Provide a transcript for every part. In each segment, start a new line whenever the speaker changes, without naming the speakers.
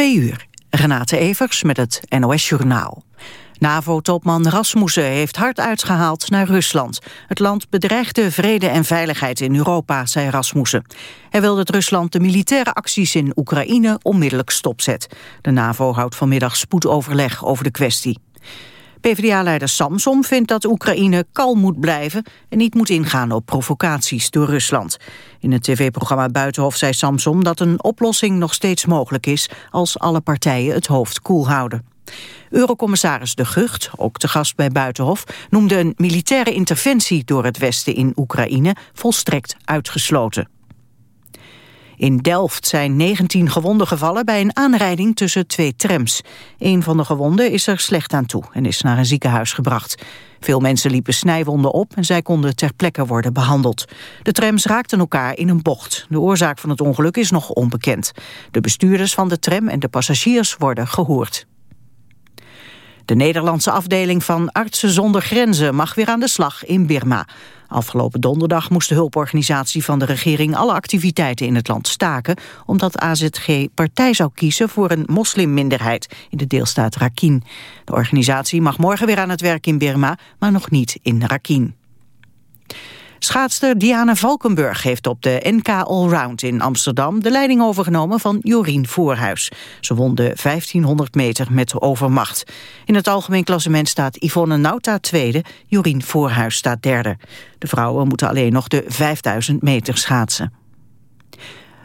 Twee uur. Renate Evers met het NOS Journaal. NAVO-topman Rasmussen heeft hard uitgehaald naar Rusland. Het land bedreigt de vrede en veiligheid in Europa, zei Rasmussen. Hij wil dat Rusland de militaire acties in Oekraïne onmiddellijk stopzet. De NAVO houdt vanmiddag spoedoverleg over de kwestie. PvdA-leider Samsom vindt dat Oekraïne kalm moet blijven... en niet moet ingaan op provocaties door Rusland. In het tv-programma Buitenhof zei Samsom dat een oplossing nog steeds mogelijk is... als alle partijen het hoofd koel houden. Eurocommissaris De Gucht, ook te gast bij Buitenhof... noemde een militaire interventie door het Westen in Oekraïne volstrekt uitgesloten. In Delft zijn 19 gewonden gevallen bij een aanrijding tussen twee trams. Een van de gewonden is er slecht aan toe en is naar een ziekenhuis gebracht. Veel mensen liepen snijwonden op en zij konden ter plekke worden behandeld. De trams raakten elkaar in een bocht. De oorzaak van het ongeluk is nog onbekend. De bestuurders van de tram en de passagiers worden gehoord. De Nederlandse afdeling van Artsen zonder Grenzen mag weer aan de slag in Birma. Afgelopen donderdag moest de hulporganisatie van de regering alle activiteiten in het land staken, omdat AZG partij zou kiezen voor een moslimminderheid in de deelstaat Rakhine. De organisatie mag morgen weer aan het werk in Birma, maar nog niet in Rakhine. Schaatster Diana Valkenburg heeft op de NK Allround in Amsterdam... de leiding overgenomen van Jorien Voorhuis. Ze won de 1500 meter met overmacht. In het algemeen klassement staat Yvonne Nauta tweede, Jorien Voorhuis staat derde. De vrouwen moeten alleen nog de 5000 meter schaatsen.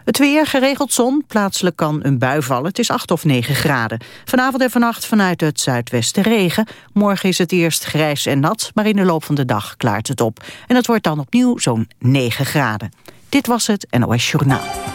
Het weer, geregeld zon, plaatselijk kan een bui vallen. Het is 8 of 9 graden. Vanavond en vannacht vanuit het zuidwesten regen. Morgen is het eerst grijs en nat, maar in de loop van de dag klaart het op. En het wordt dan opnieuw zo'n 9 graden. Dit was het NOS Journaal.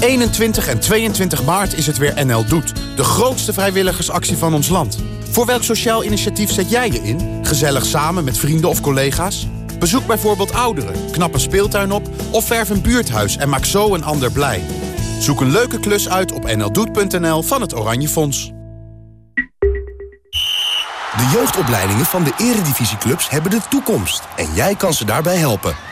21 en 22 maart is het weer NL Doet. De grootste vrijwilligersactie van ons land. Voor welk sociaal initiatief zet jij je in? Gezellig samen met vrienden of collega's? Bezoek bijvoorbeeld ouderen, knap een speeltuin op... of verf een buurthuis en maak zo een ander blij. Zoek een leuke klus uit op nldoet.nl van het Oranje Fonds.
De jeugdopleidingen van de eredivisieclubs hebben de toekomst. En jij kan ze daarbij helpen.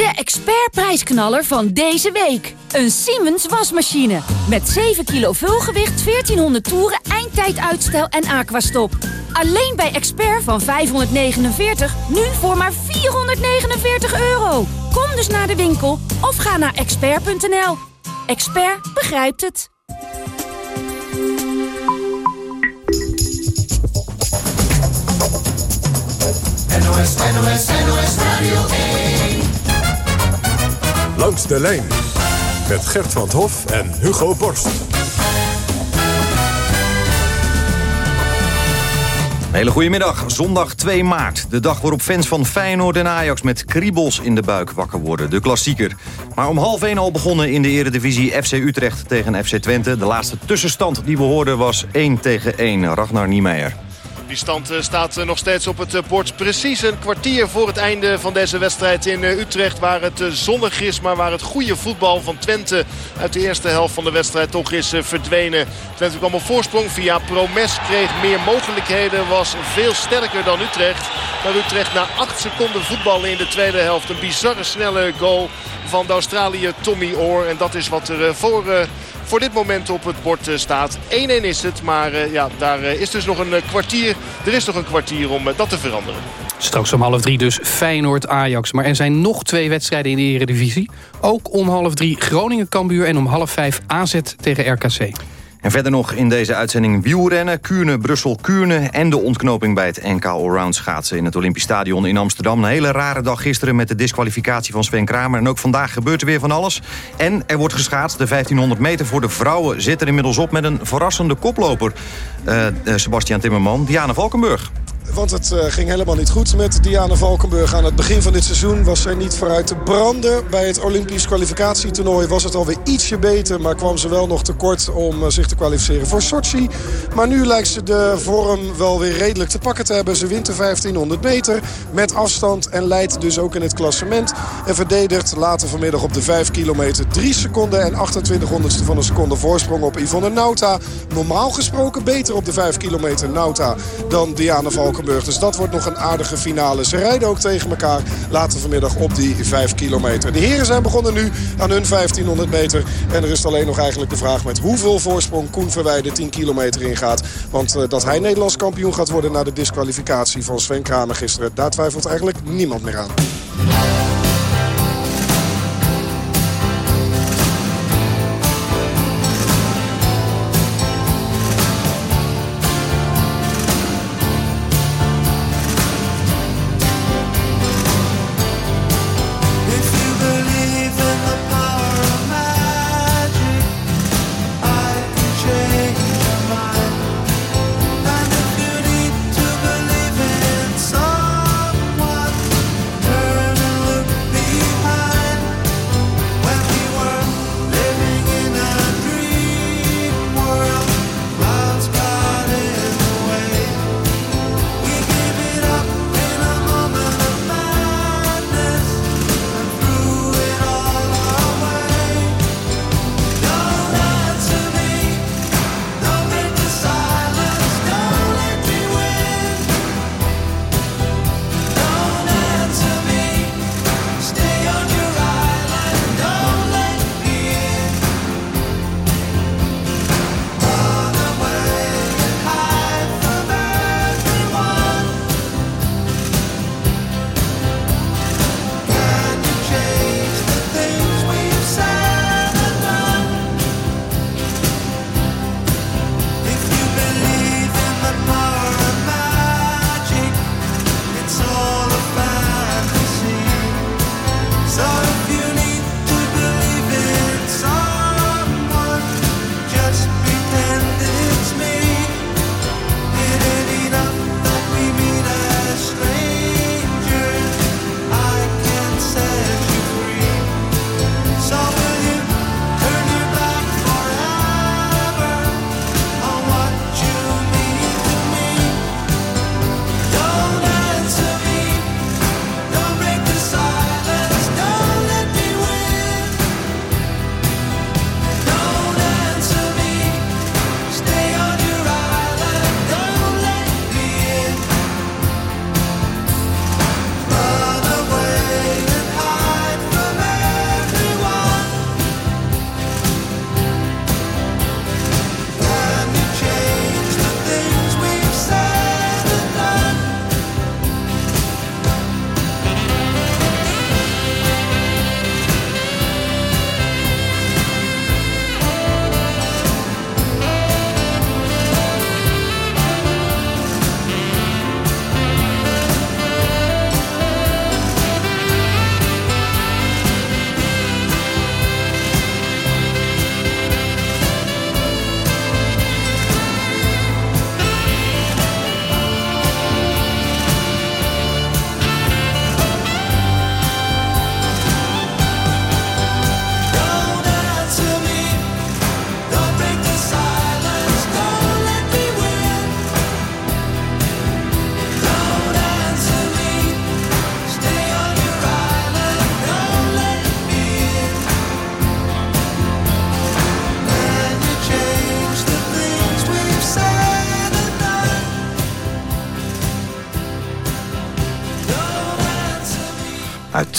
De expertprijsknaller van deze week. Een Siemens wasmachine. Met 7 kilo vulgewicht, 1400 toeren, eindtijduitstel en aquastop. Alleen bij Expert van 549, nu voor maar 449 euro. Kom dus naar de winkel of ga naar expert.nl. Expert begrijpt het.
NOS, NOS, NOS Radio 1.
Langs de lijn met Gert van Hof en Hugo Borst.
Hele goedemiddag, zondag 2 maart. De dag waarop fans van Feyenoord en Ajax met kriebels in de buik wakker worden. De klassieker. Maar om half 1 al begonnen in de eredivisie FC Utrecht tegen FC Twente. De laatste tussenstand die we hoorden was 1 tegen 1. Ragnar Niemeyer.
Die stand eh, staat eh, nog steeds op het eh, bord. Precies een kwartier voor het einde van deze wedstrijd in Utrecht. Waar het zonnig is, maar waar het goede voetbal van Twente uit de eerste helft van de wedstrijd toch is verdwenen. Twente kwam op voorsprong via Promes. Kreeg meer mogelijkheden. Was veel sterker dan Utrecht. Maar Utrecht na 8 seconden voetballen in de tweede helft. Een bizarre snelle goal van de Australië Tommy Orr. En dat is wat er voor voor dit moment op het bord staat. 1-1 is het, maar ja, daar is dus nog een kwartier. Er is nog een kwartier om dat te veranderen.
Straks om half drie dus Feyenoord-Ajax. Maar er zijn nog twee wedstrijden in de Eredivisie. Ook om half drie Groningen-Kambuur en om half vijf AZ tegen RKC.
En verder nog in deze uitzending wielrennen, Kuurne, Brussel, Kuurne... en de ontknoping bij het NK Allround schaatsen in het Olympisch Stadion in Amsterdam. Een hele rare dag gisteren met de disqualificatie van Sven Kramer. En ook vandaag gebeurt er weer van alles. En er wordt geschaatst. De 1500 meter voor de vrouwen zit er inmiddels op... met een verrassende koploper. Uh, Sebastian Timmerman, Diana Valkenburg.
Want het uh, ging helemaal niet goed met Diana Valkenburg. Aan het begin van dit seizoen was zij niet vooruit te branden. Bij het Olympisch kwalificatietoernooi was het alweer ietsje beter. Maar kwam ze wel nog tekort om uh, zich te kwalificeren voor Sochi. Maar nu lijkt ze de vorm wel weer redelijk te pakken te hebben. Ze wint de 1500 meter met afstand. En leidt dus ook in het klassement. En verdedigt later vanmiddag op de 5 kilometer 3 seconden en 28 honderdste van een seconde voorsprong op Yvonne Nauta. Normaal gesproken beter op de 5 kilometer Nauta dan Diana Valkenburg. Dus dat wordt nog een aardige finale. Ze rijden ook tegen elkaar later vanmiddag op die 5 kilometer. De heren zijn begonnen nu aan hun 1500 meter. En er is alleen nog eigenlijk de vraag met hoeveel voorsprong Koen Verweide 10 kilometer ingaat. Want uh, dat hij Nederlands kampioen gaat worden na de disqualificatie van Sven Kramer gisteren. Daar twijfelt eigenlijk niemand meer aan.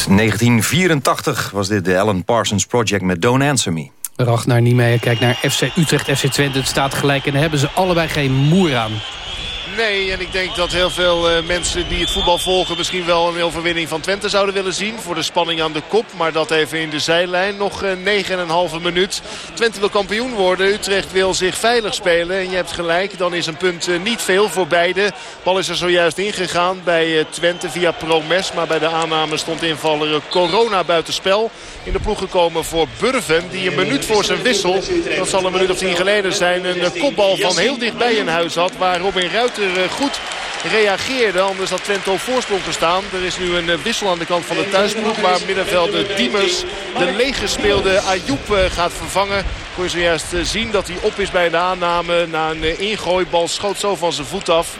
Uit 1984 was dit de Alan Parsons Project met Don't Answer Me.
Ragnar Niemeyer kijkt naar FC Utrecht, FC Twente. Het staat gelijk en daar hebben ze allebei geen moer aan.
Nee, en ik denk dat heel veel uh, mensen die het voetbal volgen... misschien wel een overwinning van Twente zouden willen zien. Voor de spanning aan de kop. Maar dat even in de zijlijn. Nog uh, 9,5 minuut. Twente wil kampioen worden. Utrecht wil zich veilig spelen. En je hebt gelijk, dan is een punt uh, niet veel voor beide. Bal is er zojuist ingegaan bij Twente via Promes. Maar bij de aanname stond invaller Corona buitenspel. In de ploeg gekomen voor Burven. Die een minuut voor zijn wissel, dat zal een minuut of tien geleden zijn... een kopbal van heel dichtbij in huis had. Waar Robin Ruiter goed reageerde. Anders had Twente op voorsprong gestaan. Er is nu een wissel aan de kant van de thuisploeg. Waar middenvelder Diemers de leeggespeelde Ayoub gaat vervangen. Kun je zojuist zien dat hij op is bij de aanname. Na een ingooibal schoot zo van zijn voet af.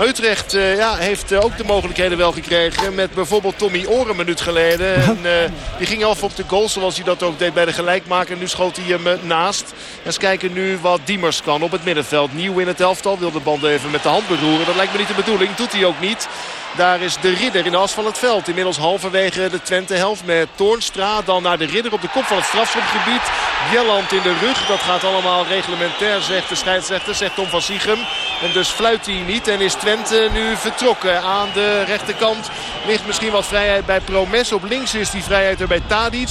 Utrecht uh, ja, heeft uh, ook de mogelijkheden wel gekregen. Met bijvoorbeeld Tommy Oren een minuut geleden. En, uh, die ging af op de goal zoals hij dat ook deed bij de gelijkmaker. Nu schoot hij hem naast. Eens kijken nu wat Diemers kan op het middenveld. Nieuw in het elftal. Wil de band even met de hand beroeren. Dat lijkt me niet de bedoeling. Doet hij ook niet. Daar is de ridder in de as van het veld. Inmiddels halverwege de Twente-helft met Toornstra. Dan naar de ridder op de kop van het strafschopgebied. Bjelland in de rug. Dat gaat allemaal reglementair, zegt de scheidsrechter. Zegt Tom van Siegem. En dus fluit hij niet. En is Twente nu vertrokken. Aan de rechterkant ligt misschien wat vrijheid bij Promes. Op links is die vrijheid er bij Tadic.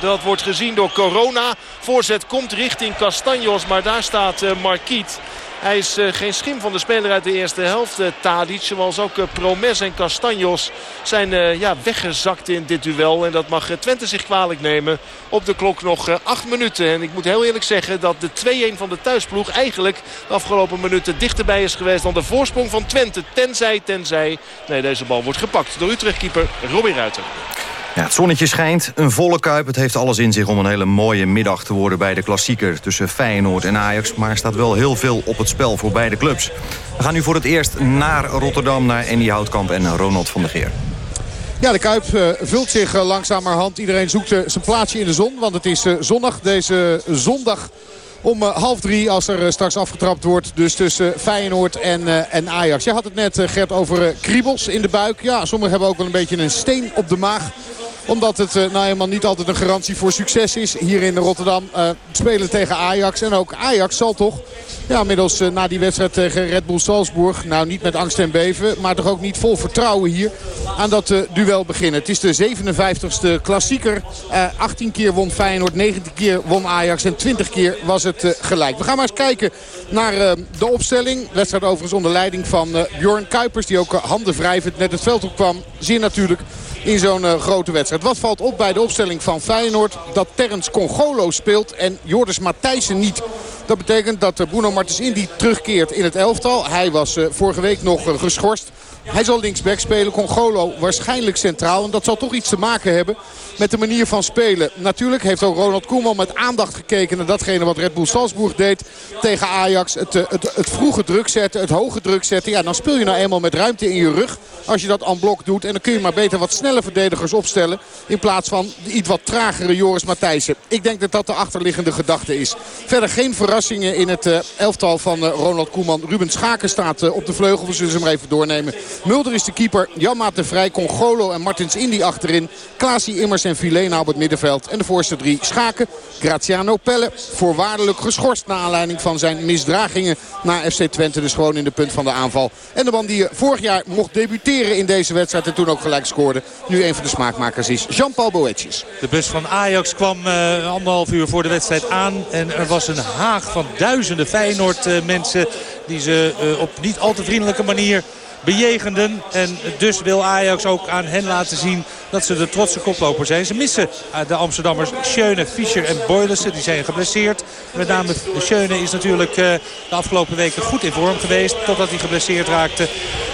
Dat wordt gezien door Corona. Voorzet komt richting Castanjos. Maar daar staat uh, Marquiet. Hij is uh, geen schim van de speler uit de eerste helft. Uh, Tadic, zoals ook uh, Promes en Castanjos zijn ja, weggezakt in dit duel. En dat mag Twente zich kwalijk nemen. Op de klok nog acht minuten. En ik moet heel eerlijk zeggen dat de 2-1 van de thuisploeg eigenlijk de afgelopen minuten dichterbij is geweest dan de voorsprong van Twente. Tenzij, tenzij. Nee, deze bal wordt gepakt door Utrechtkeeper Robin Ruiter.
Ja, het zonnetje schijnt, een volle kuip. Het heeft alles in zich om een hele mooie middag te worden bij de klassieker... tussen Feyenoord en Ajax. Maar er staat wel heel veel op het spel voor beide clubs. We gaan nu voor het eerst naar Rotterdam, naar Andy Houtkamp en Ronald van der Geer.
Ja, de Kuip uh, vult zich uh, langzamerhand. Iedereen zoekt uh, zijn plaatsje in de zon, want het is zonnig. Deze zondag om half drie als er straks afgetrapt wordt. Dus tussen Feyenoord en, en Ajax. Je had het net, Gert, over kriebels in de buik. Ja, sommigen hebben ook wel een beetje een steen op de maag omdat het uh, nou eenmaal niet altijd een garantie voor succes is. Hier in Rotterdam uh, spelen tegen Ajax. En ook Ajax zal toch ja, middels uh, na die wedstrijd tegen Red Bull Salzburg. Nou niet met angst en beven. Maar toch ook niet vol vertrouwen hier aan dat duel beginnen. Het is de 57ste klassieker. 18 keer won Feyenoord. 19 keer won Ajax. En 20 keer was het gelijk. We gaan maar eens kijken naar de opstelling. Wedstrijd overigens onder leiding van Bjorn Kuipers. Die ook handen wrijvend net het veld op kwam. Zeer natuurlijk in zo'n uh, grote wedstrijd. Wat valt op bij de opstelling van Feyenoord? Dat Terrence Congolo speelt en Joris Matthijssen niet. Dat betekent dat uh, Bruno Martens Indy terugkeert in het elftal. Hij was uh, vorige week nog geschorst. Hij zal linksback spelen. Congolo waarschijnlijk centraal. En dat zal toch iets te maken hebben met de manier van spelen. Natuurlijk heeft ook Ronald Koeman met aandacht gekeken naar datgene wat Red Bull Salzburg deed tegen Ajax. Het, het, het vroege druk zetten, het hoge druk zetten. Ja, dan speel je nou eenmaal met ruimte in je rug als je dat aan blok doet. En dan kun je maar beter wat snelle verdedigers opstellen. In plaats van de iets wat tragere Joris Matthijssen. Ik denk dat dat de achterliggende gedachte is. Verder geen verrassingen in het uh, elftal van uh, Ronald Koeman. Ruben Schaken staat op de vleugel. We zullen ze hem even doornemen. Mulder is de keeper. Jan de Vrij, Congolo en Martins Indy achterin. Klaasie Immers en Filena op het middenveld. En de voorste drie Schaken. Graziano Pelle. Voorwaardelijk geschorst na aanleiding van zijn misdragingen naar FC Twente. Dus gewoon in de punt van de aanval. En de man die vorig jaar mocht debuteren in deze wedstrijd. En toen ook gelijk scoorde. Nu een van de smaakmakers is Jean-Paul Boetjes.
De bus van Ajax kwam uh, anderhalf uur voor de wedstrijd aan. En er was een haag van duizenden Feyenoord uh, mensen. Die ze op niet al te vriendelijke manier bejegenden. En dus wil Ajax ook aan hen laten zien dat ze de trotse koploper zijn. Ze missen eh, de Amsterdammers Schöne, Fischer en Boylissen. Die zijn geblesseerd. Met name Schöne is natuurlijk eh, de afgelopen weken goed in vorm geweest. Totdat hij geblesseerd raakte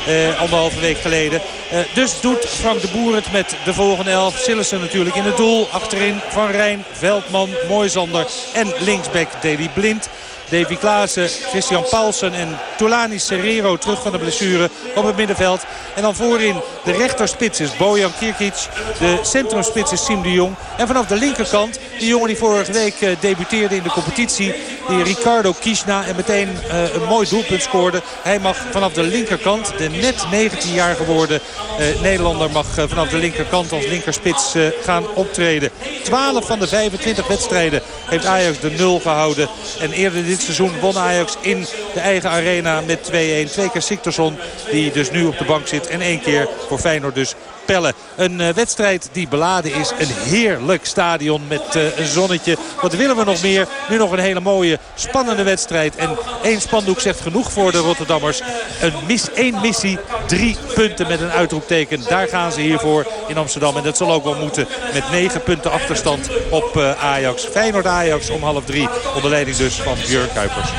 eh, anderhalve week geleden. dus doet Frank de Boer het met de volgende elf. Sillissen natuurlijk in het doel. Achterin Van Rijn, Veldman, Mooisander en linksback Deli Blind. Davy Klaassen, Christian Paulsen en Tolani Serrero terug van de blessure op het middenveld. En dan voorin de rechterspits is Bojan Kirkic. De centrumspits is Sim de Jong. En vanaf de linkerkant, die jongen die vorige week uh, debuteerde in de competitie. Die Ricardo Kishna en meteen uh, een mooi doelpunt scoorde. Hij mag vanaf de linkerkant, de net 19 jaar geworden uh, Nederlander mag vanaf de linkerkant als linkerspits gaan optreden. 12 van de 25 wedstrijden heeft Ajax de nul gehouden. En eerder dit
seizoen won Ajax in de eigen arena met 2-1. Twee keer Siktorsson die dus nu op de bank zit. En één keer voor Feyenoord dus Een uh, wedstrijd die beladen is. Een heerlijk stadion met uh, een zonnetje. Wat willen we nog meer? Nu nog een hele mooie, spannende wedstrijd. En één spandoek zegt genoeg voor de Rotterdammers. Een mis, één missie, drie punten met een uitroepteken. Daar gaan ze hiervoor in Amsterdam. En dat zal ook wel moeten met negen punten achterstand op uh, Ajax. Feyenoord-Ajax om half drie. Onder leiding dus van Björn Kuipers.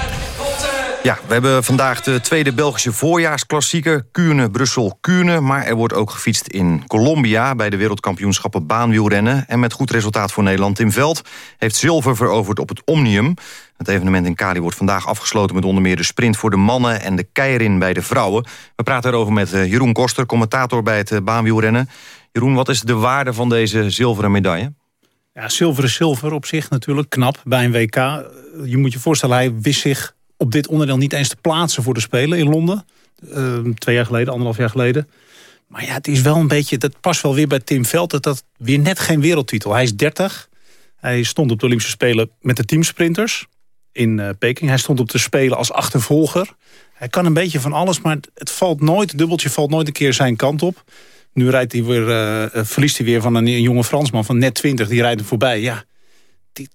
Ja, we hebben vandaag de tweede Belgische voorjaarsklassieker. Kuurne-Brussel-Kuurne. Maar er wordt ook gefietst in Colombia... bij de wereldkampioenschappen baanwielrennen. En met goed resultaat voor Nederland. in Veld heeft zilver veroverd op het Omnium. Het evenement in Cali wordt vandaag afgesloten... met onder meer de sprint voor de mannen en de keirin bij de vrouwen. We praten erover met eh, Jeroen Koster, commentator bij het eh, baanwielrennen. Jeroen, wat is de waarde van deze zilveren medaille?
Ja, zilver is zilver op zich natuurlijk, knap bij een WK. Je moet je voorstellen, hij wist zich op dit onderdeel niet eens te plaatsen voor de Spelen in Londen. Uh, twee jaar geleden, anderhalf jaar geleden. Maar ja, het is wel een beetje, dat past wel weer bij Tim Veld... dat dat weer net geen wereldtitel. Hij is 30. Hij stond op de Olympische Spelen met de teamsprinters in uh, Peking. Hij stond op de Spelen als achtervolger. Hij kan een beetje van alles, maar het valt nooit, het dubbeltje valt nooit een keer zijn kant op. Nu rijdt hij weer, uh, verliest hij weer van een, een jonge Fransman van net 20. Die rijdt hem voorbij. Ja,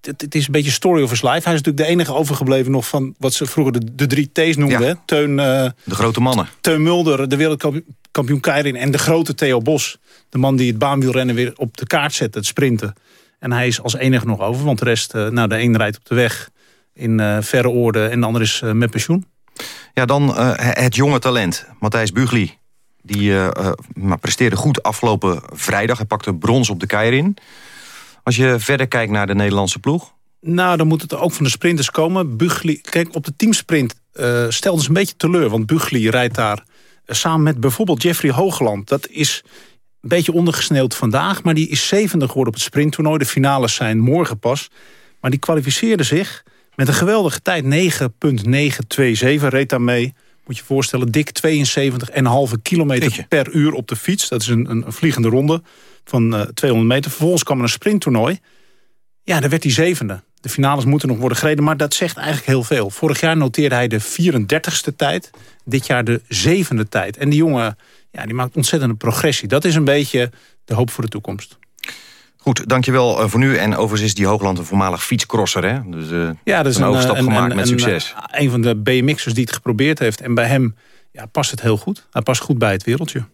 het is een beetje story of his life. Hij is natuurlijk de enige overgebleven nog van wat ze vroeger de, de drie T's noemden. Teun, uh,
de grote mannen.
Teun Mulder, de wereldkampioen Keirin. En de grote Theo Bos. De man die het baanwielrennen weer op de kaart zet, het sprinten. En hij is als enige nog over. Want de rest, uh, nou de een rijdt op de weg in uh, verre orde. En de ander is met pensioen.
Ja, dan het jonge talent. Matthijs Bugli. Die presteerde goed afgelopen vrijdag. Hij pakte brons op de Keirin. Als je verder kijkt naar de Nederlandse ploeg?
Nou, dan moet het ook van de sprinters komen. Bugli, kijk, op de teamsprint uh, stelde ze een beetje teleur. Want Bugli rijdt daar eh, samen met bijvoorbeeld Jeffrey Hoogland. Dat is een beetje ondergesneeuwd vandaag. Maar die is zevende geworden op het sprinttoernooi. De finales zijn morgen pas. Maar die kwalificeerde zich met een geweldige tijd. 9.927 reed daarmee. Moet je voorstellen, dik 72,5 kilometer per uur op de fiets. Dat is een, een vliegende ronde van 200 eh, meter. Vervolgens kwam er een sprinttoernooi. Ja, daar werd hij zevende. De finales moeten nog worden gereden, maar dat zegt eigenlijk heel veel. Vorig jaar noteerde hij de 34ste tijd. Dit jaar de zevende tijd. En die jongen ja, die maakt ontzettende progressie. Dat is een beetje de hoop voor de toekomst.
Goed, dankjewel uh, voor nu. En overigens is die Hoogland een voormalig fietscrosser. Hè? Dus uh,
ja, dat is een,
overstap gemaakt met succes.
Een, een van de BMX'ers die het geprobeerd heeft. En bij hem ja, past het heel goed. Hij past goed bij het wereldje.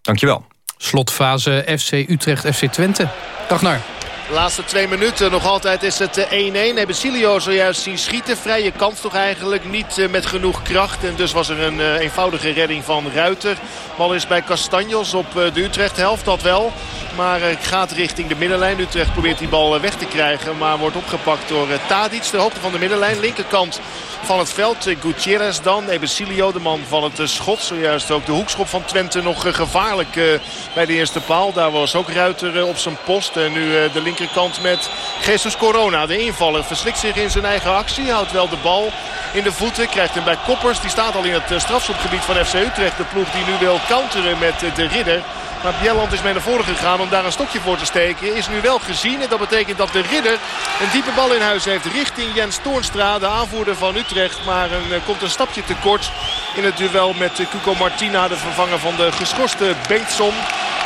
Dankjewel.
Slotfase FC Utrecht, FC Twente. Dag naar.
De laatste twee minuten nog altijd is het 1-1. Hebben Silio zojuist zien schieten. Vrije kans toch eigenlijk niet eh, met genoeg kracht. En dus was er een uh, eenvoudige redding van Ruiter. Bal is bij Castanjos op de Utrecht helft, dat wel. Maar gaat richting de middenlijn. Utrecht probeert die bal weg te krijgen. Maar wordt opgepakt door Tadic. De hoogte van de middenlijn. Linkerkant van het veld. Gutierrez dan. Ebesilio, de man van het schot. Zojuist ook de hoekschop van Twente nog gevaarlijk bij de eerste paal. Daar was ook Ruiter op zijn post. En nu de linkerkant met Jesus Corona. De invaller verslikt zich in zijn eigen actie. Houdt wel de bal in de voeten. Krijgt hem bij Koppers. Die staat al in het strafschopgebied van FC Utrecht. De ploeg die nu wil counteren met de ridder. Maar Bjelland is mee naar voren gegaan om daar een stokje voor te steken. Is nu wel gezien. En dat betekent dat de ridder een diepe bal in huis heeft richting Jens Toornstra. De aanvoerder van Utrecht. Maar een, eh, komt een stapje tekort in het duel met Cuco Martina. De vervanger van de geschorste Bengtson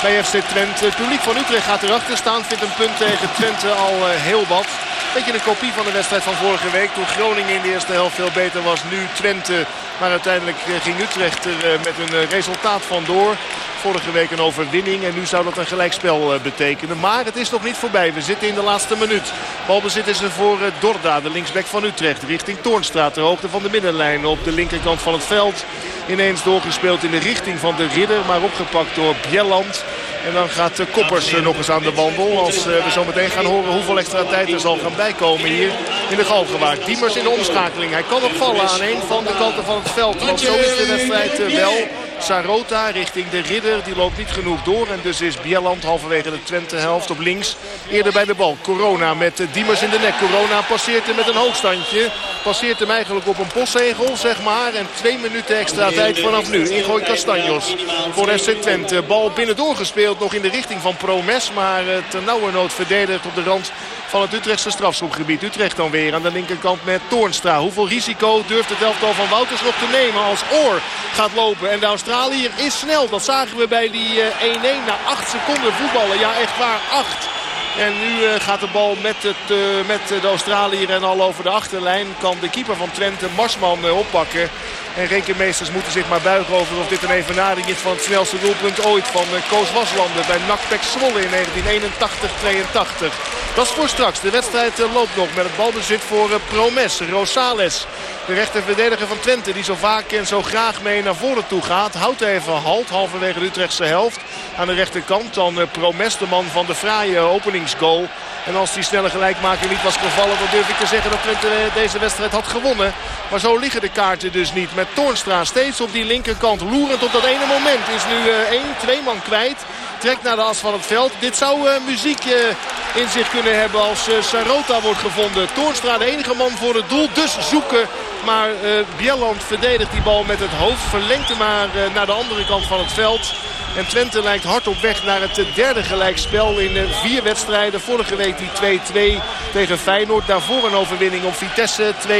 bij FC Twente. Het publiek van Utrecht gaat erachter staan. Vindt een punt tegen Twente al eh, heel wat. Beetje een kopie van de wedstrijd van vorige week. Toen Groningen in de eerste helft veel beter was. Nu Twente. Maar uiteindelijk eh, ging Utrecht er met een resultaat vandoor. Vorige week een overwinning en nu zou dat een gelijkspel betekenen. Maar het is nog niet voorbij. We zitten in de laatste minuut. Balbezit is er voor Dorda, de linksback van Utrecht. Richting Toornstraat, ter hoogte van de middenlijn op de linkerkant van het veld. Ineens doorgespeeld in de richting van de ridder, maar opgepakt door Bjelland. En dan gaat Koppers nog eens aan de wandel. Als we zo meteen gaan horen hoeveel extra tijd er zal gaan bijkomen hier in de Galgenwaard. Diemers in de omschakeling. Hij kan opvallen aan een van de kanten van het veld. Want zo is de wedstrijd wel. Sarota richting de ridder. Die loopt niet genoeg door. En dus is Bieland halverwege de Twente helft op links. Eerder bij de bal. Corona met Diemers in de nek. Corona passeert hem met een hoogstandje. Passeert hem eigenlijk op een postzegel zeg maar. En twee minuten extra tijd vanaf nu. Ingooi Castanjos voor FC Twente. Bal binnen doorgespeeld nog in de richting van Promes. Maar ter nauwe nood verdedigd op de rand van het Utrechtse strafschopgebied. Utrecht dan weer aan de linkerkant met Toornstra. Hoeveel risico durft het elftal van Wouters nog te nemen als Oor gaat lopen. En de Australiër is snel. Dat zagen we bij die 1-1 na 8 seconden voetballen. Ja, echt waar, 8. En nu eh, gaat de bal met, het, uh, met de Australiër en al over de achterlijn. Kan de keeper van Twente, Marsman, oppakken. En rekenmeesters moeten zich maar buigen over of dit een evenaring is van het snelste doelpunt ooit van Koos Waslanden bij NAC Zwolle in 1981-82. Dat is voor straks. De wedstrijd loopt nog met het balbezit voor Promes, Rosales. De rechterverdediger van Twente die zo vaak en zo graag mee naar voren toe gaat. Houdt even halt halverwege de Utrechtse helft. Aan de rechterkant dan Promes, de man van de fraaie openingsgoal. En als die snelle gelijkmaker niet was gevallen... dan durf ik te zeggen dat Twente deze wedstrijd had gewonnen. Maar zo liggen de kaarten dus niet. Met Toornstra steeds op die linkerkant. Loerend op dat ene moment. Is nu één, twee man kwijt. Trekt naar de as van het veld. Dit zou uh, muziek uh, in zich kunnen hebben als Sarota wordt gevonden. Toornstra de enige man voor het doel. Dus zoeken. Maar Bjelland verdedigt die bal met het hoofd. Verlengt hem maar naar de andere kant van het veld. En Twente lijkt hard op weg naar het derde gelijkspel in vier wedstrijden. Vorige week die 2-2 tegen Feyenoord. Daarvoor een overwinning op Vitesse 2-0.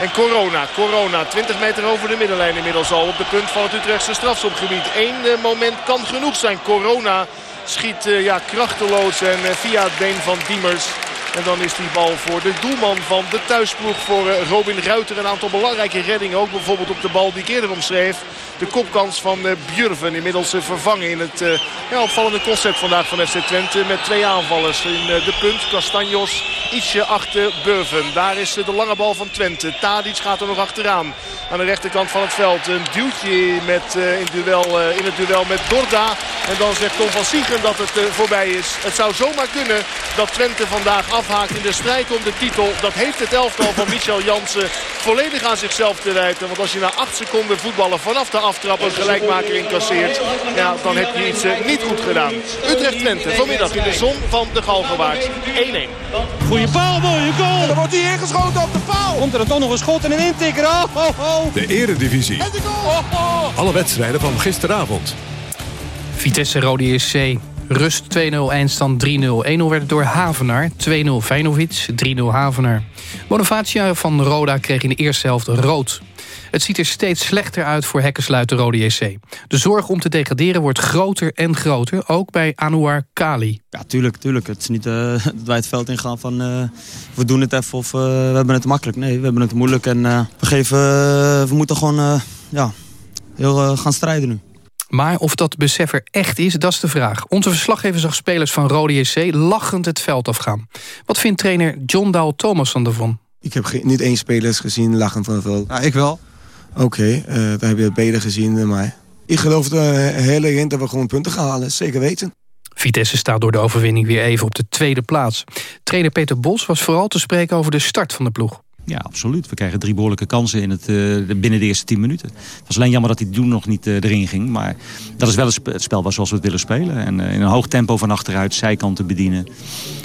En Corona, Corona, 20 meter over de middenlijn inmiddels al op de punt van het Utrechtse strafschopgebied. Eén moment kan genoeg zijn. Corona schiet uh, ja, krachteloos en via het been van Diemers. En dan is die bal voor de doelman van de thuisploeg voor uh, Robin Ruiter. Een aantal belangrijke reddingen. Ook bijvoorbeeld op de bal die ik eerder omschreef. De kopkans van uh, Bjurven. Inmiddels uh, vervangen in het ja, opvallende concept vandaag van FC Twente. Met twee aanvallers in de punt. Castanjos ietsje achter Burven. Daar is de lange bal van Twente. Tadic gaat er nog achteraan. Aan de rechterkant van het veld. Een duwtje met, in, duel, in het duel met Dorda. En dan zegt Tom van Siegen dat het voorbij is. Het zou zomaar kunnen dat Twente vandaag afhaakt in de strijd om de titel. Dat heeft het elftal van Michel Jansen volledig aan zichzelf te wijten. Want als je na 8 seconden voetballen vanaf de aftrap een gelijkmaker incasseert. Ja, dan heb je iets uh, niet goed gedaan. Utrecht-Twente vanmiddag in de zon van de Galgenwaard. 1-1.
Goeie paal, mooie goal.
En dan wordt hij ingeschoten op de paal.
Komt er toch nog een schot en een intikker. Oh, oh, oh.
De eredivisie.
En de goal. Oh, oh.
Alle wedstrijden van gisteravond.
Vitesse Rode JC. Rust 2-0, eindstand 3-0. 1-0 werd door Havenaar, 2-0 Vijnovic, 3-0 Havenaar. Bonavacia van Roda kreeg in de eerste helft rood. Het ziet er steeds slechter uit voor hekkensluiter Rode JC. De zorg om te degraderen wordt groter en groter, ook bij Anouar Kali.
Ja, tuurlijk, tuurlijk. Het is niet uh, dat wij het veld ingaan van uh, we doen het even of uh, we hebben het makkelijk. Nee, we hebben het moeilijk en we, geven, we moeten gewoon ja, heel gaan strijden nu.
Maar of dat besef er echt is, dat is de vraag. Onze verslaggever zag spelers van Rode JC lachend het veld afgaan. Wat vindt trainer John Daal Thomasson ervan?
Ik heb geen, niet één spelers gezien lachend van het veld.
Ja, ik wel.
Oké, okay, uh, dan heb je het beter gezien dan mij. Ik geloof de hele in dat we gewoon punten gaan halen, zeker weten.
Vitesse staat door de overwinning weer even op de tweede plaats. Trainer Peter Bos was vooral te spreken over de start van de ploeg.
Ja, absoluut. We krijgen drie behoorlijke kansen in het, uh, binnen de eerste tien minuten. Het was alleen jammer dat die doen nog niet uh, erin ging. Maar dat is wel het spel zoals we het willen spelen. En uh, in een hoog tempo van achteruit, zijkanten bedienen.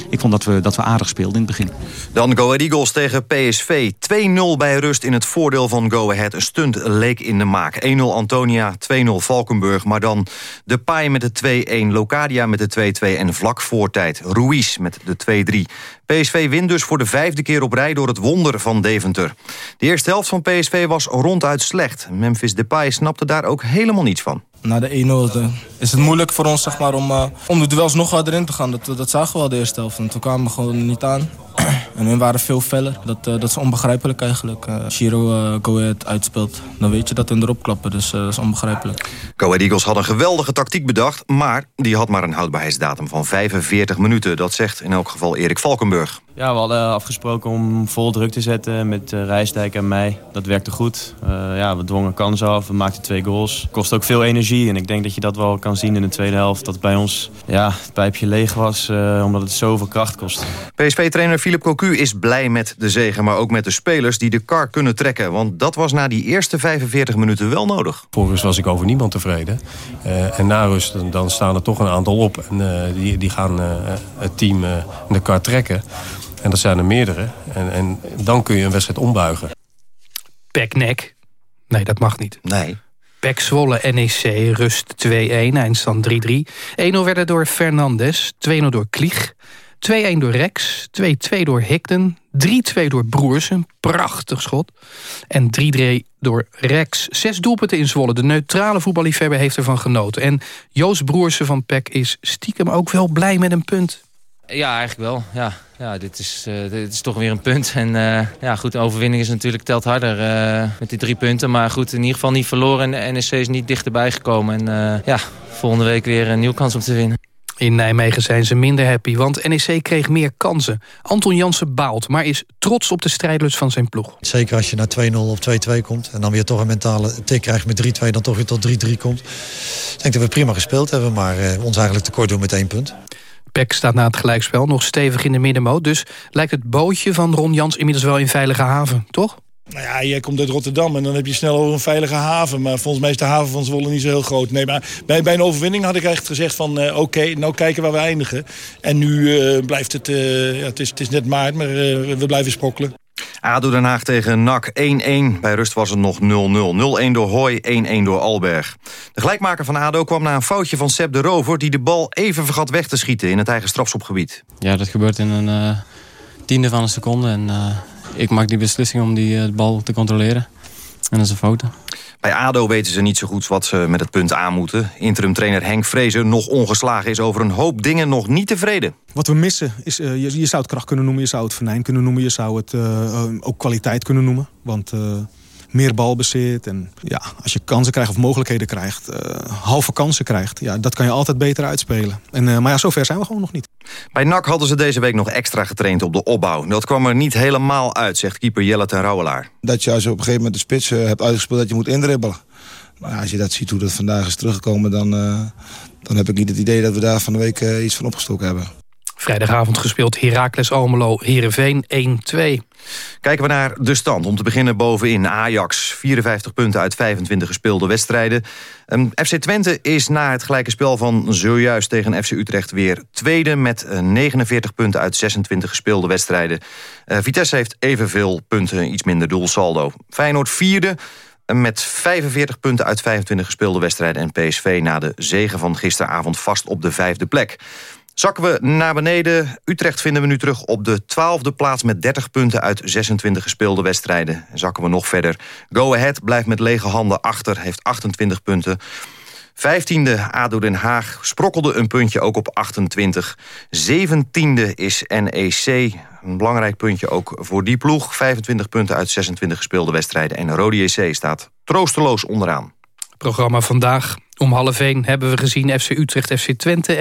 Ik vond dat we, dat we aardig speelden in het begin.
Dan Go Ahead Eagles tegen PSV. 2-0 bij rust in het voordeel van Go Ahead. Een stunt leek in de maak. 1-0 Antonia, 2-0 Valkenburg. Maar dan de Pai met de 2-1. Locadia met de 2-2. En vlak voor tijd Ruiz met de 2-3. PSV wint dus voor de vijfde keer op rij door het wonder van Deventer. De eerste helft van PSV was ronduit slecht. Memphis Depay snapte daar ook helemaal niets van.
Na de 1-0 is het moeilijk voor ons zeg maar, om, uh, om de duels nog harder in te gaan. Dat, dat zagen we al de eerste helft. En toen kwamen we gewoon niet aan. En hun waren veel feller. Dat, uh, dat is onbegrijpelijk eigenlijk. Uh, Giro uh, Go Ahead uitspeelt, dan weet je dat hun erop klappen. Dus dat is onbegrijpelijk.
Go Ahead Eagles had een geweldige tactiek bedacht... maar die had maar een houdbaarheidsdatum van 45 minuten. Dat zegt in elk geval Erik Valkenburg.
Ja, we hadden afgesproken om vol druk te zetten met Rijsdijk en mij. Dat werkte goed. ja, we dwongen kansen af, we maakten twee goals. Kost ook veel energie en ik denk dat je dat wel kan zien in de tweede helft. Dat bij ons ja, het pijpje leeg was, omdat het zoveel kracht kost.
PSV-trainer Philip Cocu is blij met de zegen... maar ook met de spelers die de kar kunnen trekken. Want dat was na die eerste 45 minuten wel nodig.
Voor rust was ik over niemand tevreden. Uh, en na rust dan staan er toch een aantal op. En uh, die, die gaan uh, het team de kar trekken. En dat zijn er meerdere. En, en dan kun je een wedstrijd ombuigen.
Pek-nek. Nee, dat mag niet.
Nee.
Pek Zwolle NEC, rust 2-1, eindstand 3-3. 1-0 werden door Fernandes, 2-0 door Klieg. 2-1 door Rex, 2-2 door Higden, 3-2 door Broersen, prachtig schot. En 3-3 door Rex. Zes doelpunten in Zwolle. De neutrale voetballiefhebber heeft ervan genoten. En Joost Broersen van PEC is stiekem ook wel blij met een punt.
Ja, eigenlijk wel. Ja, ja dit, is, uh, dit is toch weer een punt. En uh, ja, goed, de overwinning is natuurlijk telt harder uh, met die drie punten. Maar goed, in ieder geval niet verloren. En de NEC is niet dichterbij gekomen. En ja, volgende week weer een nieuwe kans om te winnen.
In Nijmegen zijn ze minder happy, want NEC kreeg meer kansen. Anton Jansen baalt, maar is trots op de strijdlust van zijn ploeg.
Zeker als je naar 2-0 of 2-2 komt... en dan weer toch een mentale tik krijgt met 3-2... dan toch weer tot 3-3 komt. Ik denk dat we prima gespeeld hebben... maar uh, ons eigenlijk tekort doen met één punt.
Peck staat na het gelijkspel nog stevig in de middenmoot... dus lijkt het bootje van Ron Jans inmiddels wel in veilige haven, toch?
Nou ja, jij komt uit Rotterdam en dan heb je snel over een veilige haven. Maar volgens mij is de haven van Zwolle niet zo heel groot. Nee, maar bij, bij een overwinning had ik echt gezegd van... Uh, oké, nou kijken waar we eindigen. En nu uh, blijft het... Uh, ja, het, is, het is net maart, maar we blijven sprokkelen.
ADO Den Haag tegen NAC 1-1. Bij rust was het nog 0-0. 0-1 door Hoy, 1-1 door Alberg. De gelijkmaker van ADO kwam na een foutje van Seb de Rover... die de bal even vergat weg te schieten in het eigen strafschopgebied.
Ja, dat gebeurt in een tiende van een seconde. En ik maak die beslissing om die bal te controleren. En dat is een foto.
Bij ADO weten ze niet zo goed wat ze met het punt aan moeten. Interim-trainer Henk Vrezer, nog ongeslagen, is over een hoop dingen nog niet tevreden.
Wat we missen, is, uh, je, je, zou het kracht kunnen noemen, je zou het venijn kunnen noemen... je zou het uh, ook kwaliteit kunnen noemen. Want uh, meer balbezit en ja, als je kansen krijgt of mogelijkheden krijgt... halve kansen krijgt, ja, dat kan je altijd beter uitspelen. En, maar ja, zover zijn we gewoon nog niet.
Bij NAC hadden ze deze week nog extra getraind op de opbouw. Dat kwam er niet helemaal uit, zegt keeper Jelle ten Rouwelaar.
Dat je als je op een gegeven moment de spits uh, hebt uitgespeeld... dat je moet indribbelen. Maar als je dat ziet hoe dat vandaag is teruggekomen... dan, uh, dan heb ik niet het idee dat we daar van de week uh, iets van opgestoken hebben.
Vrijdagavond gespeeld Heracles Almelo, Heerenveen 1-2.
Kijken we naar de stand. Om te beginnen bovenin Ajax. 54 punten uit 25 gespeelde wedstrijden. Um, FC Twente is na het gelijke spel van zojuist tegen FC Utrecht weer tweede... met 49 punten uit 26 gespeelde wedstrijden. Uh, Vitesse heeft evenveel punten, iets minder doelsaldo. Feyenoord vierde met 45 punten uit 25 gespeelde wedstrijden... en PSV na de zegen van gisteravond vast op de vijfde plek. Zakken we naar beneden. Utrecht vinden we nu terug op de twaalfde plaats... met 30 punten uit 26 gespeelde wedstrijden. Zakken we nog verder. Go Ahead blijft met lege handen achter, heeft 28 punten. Vijftiende ADO Den Haag sprokkelde een puntje ook op 28. Zeventiende is NEC, een belangrijk puntje ook voor die ploeg. 25 punten uit 26 gespeelde wedstrijden. En Rode JC staat troosteloos onderaan.
Programma vandaag. Om half 1 hebben we gezien FC Utrecht, FC Twente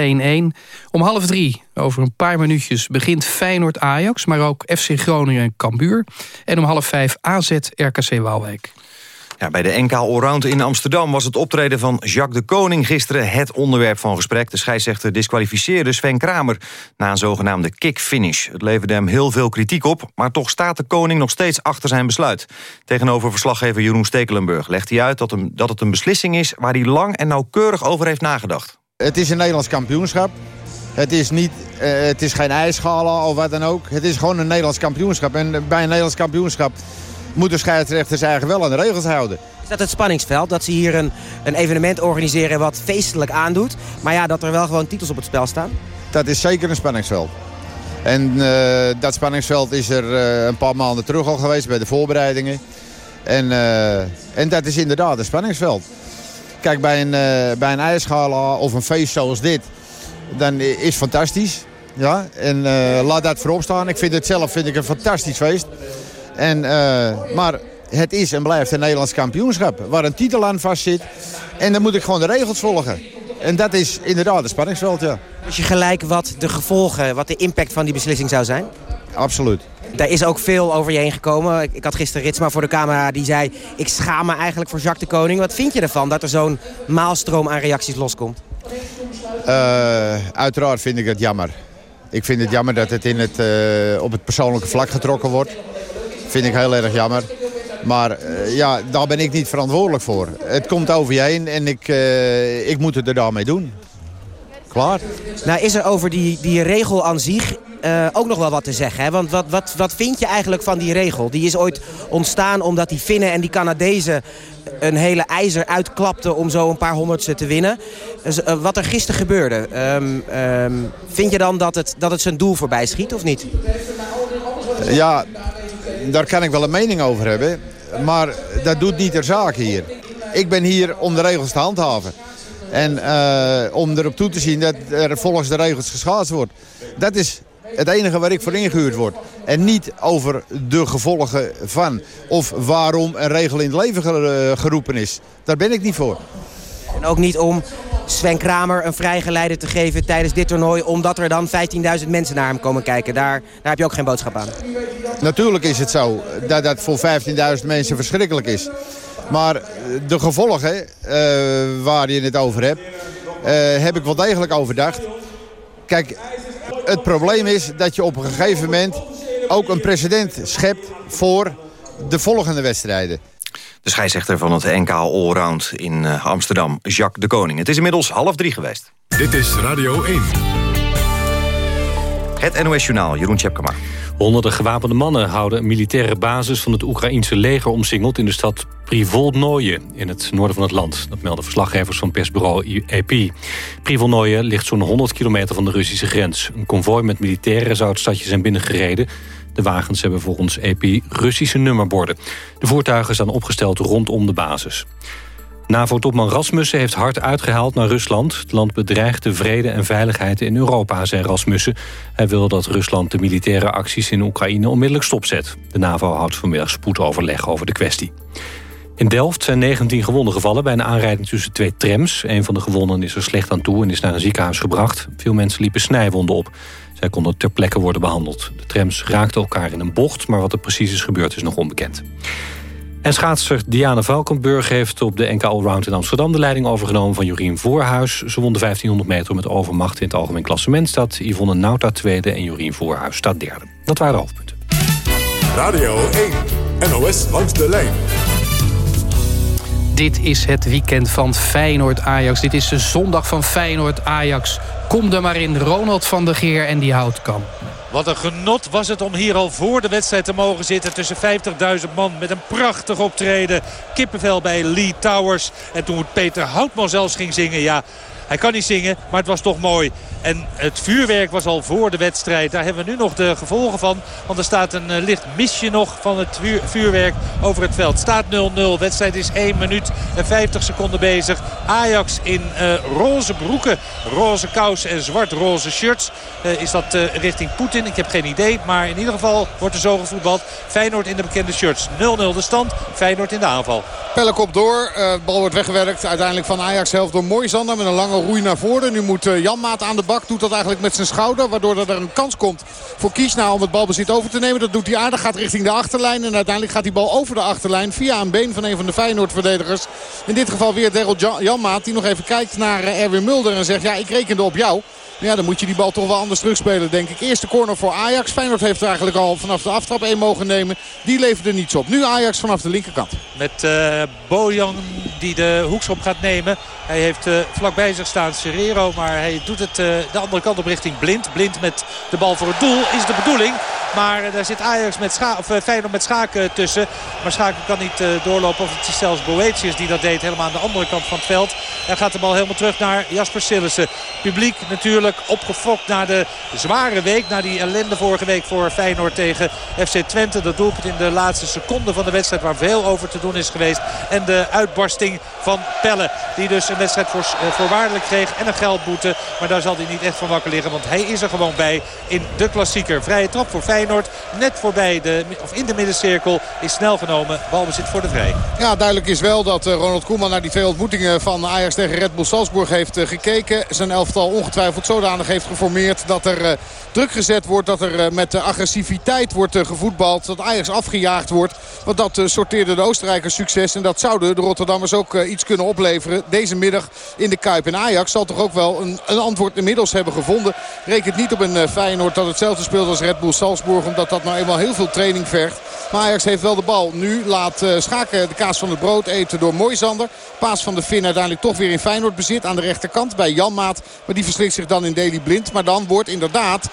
1-1. Om half 3, over een paar minuutjes, begint Feyenoord-Ajax... maar ook FC Groningen en Cambuur. En om half 5 AZ-RKC Waalwijk.
Bij de NK Allround in Amsterdam was het optreden van Jacques de Koning gisteren het onderwerp van gesprek. De scheidsrechter disqualificeerde Sven Kramer na een zogenaamde kick-finish. Het leverde hem heel veel kritiek op, maar toch staat de koning nog steeds achter zijn besluit. Tegenover verslaggever Jeroen Stekelenburg legt hij uit dat, hem, dat het een beslissing is waar hij lang en nauwkeurig over heeft nagedacht.
Het is een Nederlands kampioenschap. Het is, niet, uh, het is geen ijsschalen of wat dan ook. Het is gewoon een Nederlands kampioenschap. En bij een Nederlands kampioenschap moeten scheidsrechters eigenlijk wel aan de regels houden.
Is dat het spanningsveld? Dat ze hier een, een evenement organiseren wat feestelijk aandoet. Maar ja, dat er wel gewoon titels op het spel staan?
Dat is zeker een spanningsveld. En uh, dat spanningsveld is er uh, een paar maanden terug al geweest bij de voorbereidingen. En, uh, en dat is inderdaad een spanningsveld. Kijk, bij een, bij een ijsgala of een feest zoals dit, dan is het fantastisch. Ja? En laat dat voorop staan. Ik vind het zelf vind ik een fantastisch feest. En, uh, maar het is en blijft een Nederlands kampioenschap waar een titel aan vast zit. En dan moet ik gewoon de regels volgen. En dat is inderdaad een spanningsveld, ja.
Als je gelijk wat de gevolgen, wat de impact van die beslissing zou zijn?
Absoluut.
Daar is ook veel over je heen gekomen. Ik, had gisteren Ritsma voor de camera die zei... ik schaam me eigenlijk voor Jacques de Koning. Wat vind je ervan dat er zo'n maalstroom aan reacties loskomt?
Uh, uiteraard vind ik het jammer. Ik vind het jammer dat het, in het uh, op het persoonlijke vlak getrokken wordt vind ik heel erg jammer. Maar uh, ja, daar ben ik niet verantwoordelijk voor. Het komt over je heen en ik, ik moet het er daarmee doen. Klaar.
Nou is er over die, die regel aan zich uh, ook nog wel wat te zeggen. Hè? Want wat, wat, wat vind je eigenlijk van die regel? Die is ooit ontstaan omdat die Finnen en die Canadezen een hele ijzer uitklapten om zo een paar honderdste te winnen. Dus, uh, wat er gisteren gebeurde, um, um, vind je dan dat het, dat het zijn doel voorbij schiet of niet?
Ja, daar kan ik wel een mening over hebben. Maar dat doet niet ter zake hier. Ik ben hier om de regels te handhaven. En uh, om erop toe te zien dat er volgens de regels geschaad wordt. Dat is het enige waar ik voor ingehuurd word. En niet over de gevolgen van. Of waarom een regel in het leven geroepen is. Daar ben ik niet voor.
En ook niet om Sven Kramer een vrijgeleide te geven tijdens dit toernooi... omdat er dan 15.000 mensen naar hem komen kijken. Daar, daar heb je ook geen boodschap aan.
Natuurlijk is het zo dat dat voor 15.000 mensen verschrikkelijk is. Maar de gevolgen uh, waar je het over hebt... Uh, heb ik wel degelijk overdacht. Kijk, het probleem is dat je op een gegeven moment... ook een precedent schept voor de volgende wedstrijden.
De scheidsrechter van het NK Allround in uh, Amsterdam, Jacques de Koning. Het is inmiddels half drie geweest.
Dit is Radio 1.
Het NOS Journaal, Jeroen Tjepkema.
Honderden gewapende mannen houden een militaire basis van het Oekraïense leger omsingeld in de stad Privolnoye in het noorden van het land. Dat melden verslaggevers van persbureau AP. Privolnoye ligt zo'n 100 kilometer van de Russische grens. Een konvooi met militairen zou het stadje zijn binnengereden. De wagens hebben volgens AP Russische nummerborden. De voertuigen staan opgesteld rondom de basis. NAVO-topman Rasmussen heeft hard uitgehaald naar Rusland. Het land bedreigt de vrede en veiligheid in Europa, zei Rasmussen. Hij wil dat Rusland de militaire acties in Oekraïne onmiddellijk stopzet. De NAVO houdt vanmiddag spoedoverleg over de kwestie. In Delft zijn 19 gewonden gevallen bij een aanrijding tussen twee trams. Een van de gewonden is er slecht aan toe en is naar een ziekenhuis gebracht. Veel mensen liepen snijwonden op. Zij konden ter plekke worden behandeld. De trams raakten elkaar in een bocht, maar wat er precies is gebeurd is nog onbekend. En schaatser Diana Valkenburg heeft op de NK Allround in Amsterdam... de leiding overgenomen van Jorien Voorhuis. Ze won de 1500 meter met overmacht in het algemeen klassement. Staat Yvonne Nauta tweede en Jorien Voorhuis staat derde. Dat waren de hoofdpunten.
Radio 1, NOS langs de lijn.
Dit is het weekend van Feyenoord-Ajax. Dit is de zondag van Feyenoord-Ajax. Kom er maar in, Ronald van der Geer en die houdt kan.
Wat een genot was het om hier al voor de wedstrijd te mogen zitten. Tussen 50.000 man met een prachtig optreden. Kippenvel bij Lee Towers. En toen Peter Houtman zelfs ging zingen. Ja, hij kan niet zingen, maar het was toch mooi. En het vuurwerk was al voor de wedstrijd. Daar hebben we nu nog de gevolgen van. Want er staat een uh, licht misje nog van het vuurwerk over het veld. Staat 0-0. De wedstrijd is 1 minuut en 50 seconden bezig. Ajax in uh, roze broeken, roze kousen en zwart-roze shirts. Uh, is dat richting Poetin? Ik heb geen idee. Maar in ieder geval wordt er zo gevoetbald. Feyenoord in de bekende shirts. 0-0 de stand. Feyenoord in de aanval.
Pellekop door. de bal wordt weggewerkt. Uiteindelijk van Ajax helft door Moisander met een lange roei naar voren. Nu moet Janmaat aan de bak. Doet dat eigenlijk met zijn schouder. Waardoor er een kans komt voor Kiesna om het balbezit over te nemen. Dat doet hij aardig. Gaat richting de achterlijn. En uiteindelijk gaat die bal over de achterlijn. Via een been van een van de Feyenoord-verdedigers. In dit geval weer Daryl Janmaat. Die nog even kijkt naar Erwin Mulder. En zegt ja ik rekende op jou. Ja, dan moet je die bal toch wel anders terugspelen, denk ik. Eerste corner voor Ajax. Feyenoord heeft er eigenlijk al vanaf de aftrap één mogen nemen. Die leverde niets op. Nu Ajax vanaf de linkerkant.
Met uh, Bojan die de hoekschop gaat nemen. Hij heeft uh, vlakbij zich staan Serrero. Maar hij doet het uh, de andere kant op richting Blind. Blind met de bal voor het doel is de bedoeling. Maar daar zit Ajax met Scha of, Feyenoord met Schaken tussen. Maar Schaken kan niet doorlopen. Of het is zelfs Boetius die dat deed. Helemaal aan de andere kant van het veld. En gaat de bal helemaal terug naar Jasper Sillissen. Publiek natuurlijk opgefokt na de zware week. Na die ellende vorige week voor Feyenoord tegen FC Twente. Dat doelpunt in de laatste seconde van de wedstrijd waar veel over te doen is geweest. En de uitbarsting van Pelle. Die dus een wedstrijd voor, uh, voorwaardelijk kreeg en een geldboete. Maar daar zal hij niet echt van wakker liggen. Want hij is er gewoon bij in de klassieker. Vrije trap voor Feyenoord. Net voorbij de, of in de middencirkel is snel genomen. Balbezit voor de vrij.
Ja, duidelijk is wel dat uh, Ronald Koeman naar die twee ontmoetingen van Ajax tegen Red Bull Salzburg heeft uh, gekeken. Zijn elftal ongetwijfeld zodanig heeft geformeerd dat er uh, druk gezet wordt. Dat er uh, met agressiviteit wordt uh, gevoetbald. Dat Ajax afgejaagd wordt. Want dat sorteerde de Oostenrijkers succes. En dat zouden de Rotterdammers ook iets kunnen opleveren deze middag in de Kuip. En Ajax zal toch ook wel een, een antwoord inmiddels hebben gevonden. Rekent niet op een Feyenoord dat hetzelfde speelt als Red Bull Salzburg. Omdat dat nou eenmaal heel veel training vergt. Maar Ajax heeft wel de bal. Nu laat Schaken de kaas van het brood eten door Moisander. Paas van de Finn uiteindelijk toch weer in Feyenoord bezit aan de rechterkant bij Janmaat. Maar die verslikt zich dan in Deli Blind. Maar dan wordt inderdaad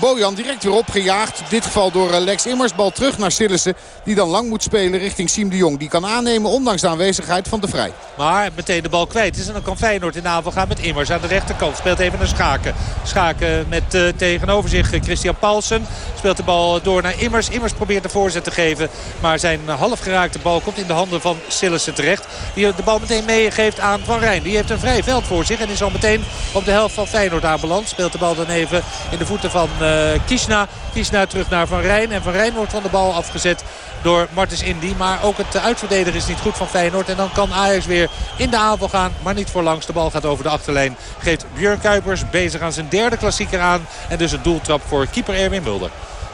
Bojan direct weer opgejaagd. In dit geval door Lex Immers. Bal terug naar Sillissen. Die dan lang moet spelen richting Siem de Jong. Die kan aannemen ondanks de aanwezigheid van de Vrij.
Maar meteen de bal kwijt is. En dan kan Feyenoord in de aanval gaan met Immers aan de rechterkant. Speelt even naar Schaken. Schaken met uh, tegenover zich Christian Paulsen. Speelt de bal door naar Immers. Immers probeert de voorzet te geven. Maar zijn half geraakte bal komt in de handen van Sillissen terecht. Die de bal meteen meegeeft aan Van Rijn. Die heeft een vrij veld voor zich. En is al meteen op de helft van Feyenoord Speelt de bal dan even in de voeten van uh, Kishna. Kishna terug naar Van Rijn. En Van Rijn wordt van de bal afgezet door Martens Indy. Maar ook het uitverdedigen is niet goed van Feyenoord. En dan kan Ajax weer in de aanval gaan. Maar niet voor langs. De bal gaat over de achterlijn. Geeft Björn Kuipers bezig aan zijn derde klassieker aan. En dus een doeltrap voor keeper Erwin Mulder.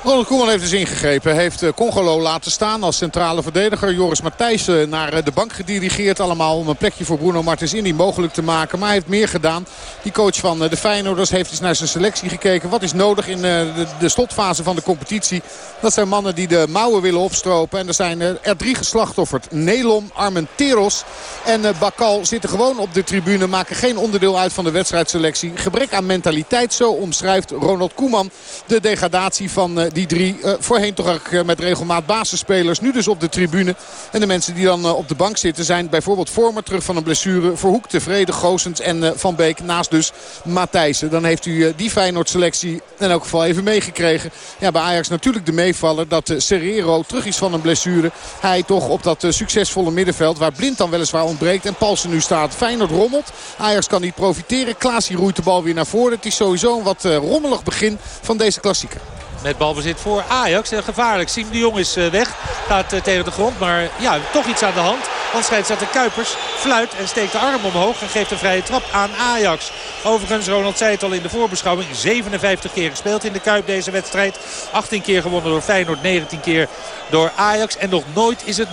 Ronald Koeman heeft dus ingegrepen. Heeft eh, Congolo laten staan als centrale verdediger. Joris Matthijssen naar eh, de bank gedirigeerd. Allemaal om een plekje voor Bruno Martens Indy mogelijk te maken. Maar hij heeft meer gedaan. Die coach van eh, de Feyenoorders heeft eens naar zijn selectie gekeken. Wat is nodig in de, de slotfase van de competitie? Dat zijn mannen die de mouwen willen opstropen. En er zijn er drie geslachtofferd. Nelom, Armenteros en Bakal zitten gewoon op de tribune. Maken geen onderdeel uit van de wedstrijdselectie. Gebrek aan mentaliteit. Zo omschrijft Ronald Koeman de degradatie van die drie uh, voorheen toch uh, met regelmaat basisspelers. Nu dus op de tribune. En de mensen die dan uh, op de bank zitten zijn bijvoorbeeld Vormer terug van een blessure. Verhoek tevreden, Goosens en Van Beek. Naast dus Matthijssen. Dan heeft u die Feyenoord selectie in elk geval even meegekregen. Ja, bij Ajax natuurlijk de meevaller dat Serrero terug is van een blessure. Hij toch op dat succesvolle middenveld waar Blind dan weliswaar ontbreekt. En Paulsen nu staat. Feyenoord rommelt. Ajax kan niet profiteren. Klaasie roeit de bal weer naar voren. Het is sowieso een wat rommelig begin van deze klassieker.
Met balbezit voor Ajax. Gevaarlijk. Siem de Jong is eh, weg. Gaat eh, tegen de grond. Maar ja, toch iets aan de hand. Want scheidsrechter Kuipers fluit en steekt de arm omhoog. En geeft een vrije trap aan Ajax. Overigens, Ronald zei het al in de voorbeschouwing. 57 keer gespeeld in de Kuip deze wedstrijd. 18 keer gewonnen door Feyenoord. 19 keer door Ajax. En nog nooit is het 0-0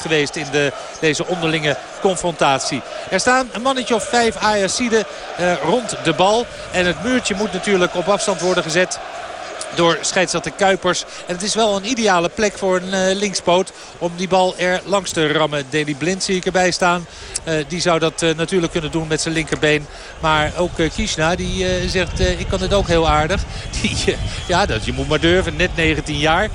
geweest in de, deze onderlinge confrontatie. Er staan een mannetje of vijf Ajaxiden uh, rond de bal. En het muurtje moet natuurlijk op afstand worden gezet door scheidsrechter Kuipers. En het is wel een ideale plek voor een uh, linkspoot om die bal er langs te rammen. Deli Blind zie ik erbij staan. Uh, die zou dat uh, natuurlijk kunnen doen met zijn linkerbeen. Maar ook Kishna die zegt ik kan het ook heel aardig. Die, ja, dat, je moet maar durven. Net 19 jaar.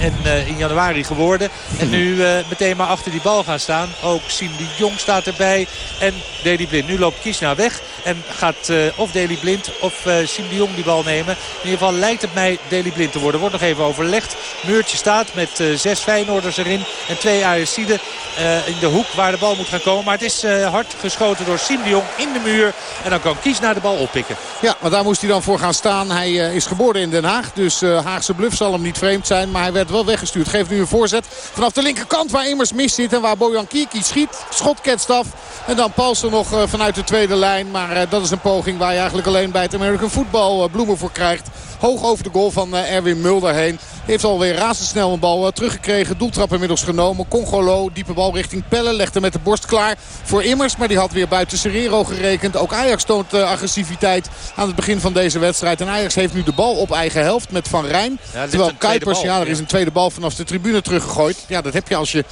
en in januari geworden. En nu meteen maar achter die bal gaan staan. Ook Siem Jong staat erbij. En Deli Blind. Nu loopt Kishna weg. En gaat of Deli Blind of Siem de Jong die bal nemen. In ieder geval lijkt het mij Deli Blind te worden. Wordt nog even overlegd. Muurtje staat met uh, zes Feyenoorders erin. En twee Ajaxiden uh, in de hoek waar de bal moet gaan komen. Maar het is uh, hard geschoten door Jong in de muur. En dan kan Kies naar de bal oppikken.
Ja, maar daar moest hij dan voor gaan staan. Hij is geboren in Den Haag. Dus Haagse bluff zal hem niet vreemd zijn. Maar hij werd wel weggestuurd. Geeft nu een voorzet vanaf de linkerkant waar Immers mis zit. En waar Bojan Kierki schiet. Schot ketst af. En dan Paulsen nog vanuit de tweede lijn. Maar dat is een poging waar je eigenlijk alleen bij het American Football bloemen voor krijgt. Hoog over de goal van eh, Erwin Mulder heen. Heeft alweer razendsnel een bal eh, teruggekregen. Doeltrap inmiddels genomen. Congolo, diepe bal richting Pelle. Legde met de borst klaar voor Immers. Maar die had weer buiten Serrero gerekend. Ook Ajax toont eh, agressiviteit aan het begin van deze wedstrijd. En Ajax heeft nu de bal op eigen helft met Van Rijn. Terwijl Kuipers, ja, er is een tweede bal vanaf de tribune teruggegooid. Ja, dat heb je als je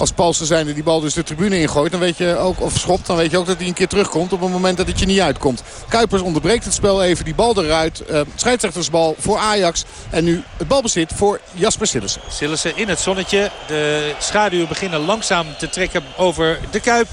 als Paulsen zijnde die bal dus de tribune ingooit. Dan weet je ook, of schopt, dan weet je ook dat hij een keer terugkomt op het moment dat het je niet uitkomt. Kuipers onderbreekt het spel even, die bal eruit. Uh, scheidsrechtersbal voor Ajax. En nu het balbezit voor Jasper Sillissen.
Sillissen in het zonnetje. De schaduwen beginnen langzaam te trekken over de Kuip.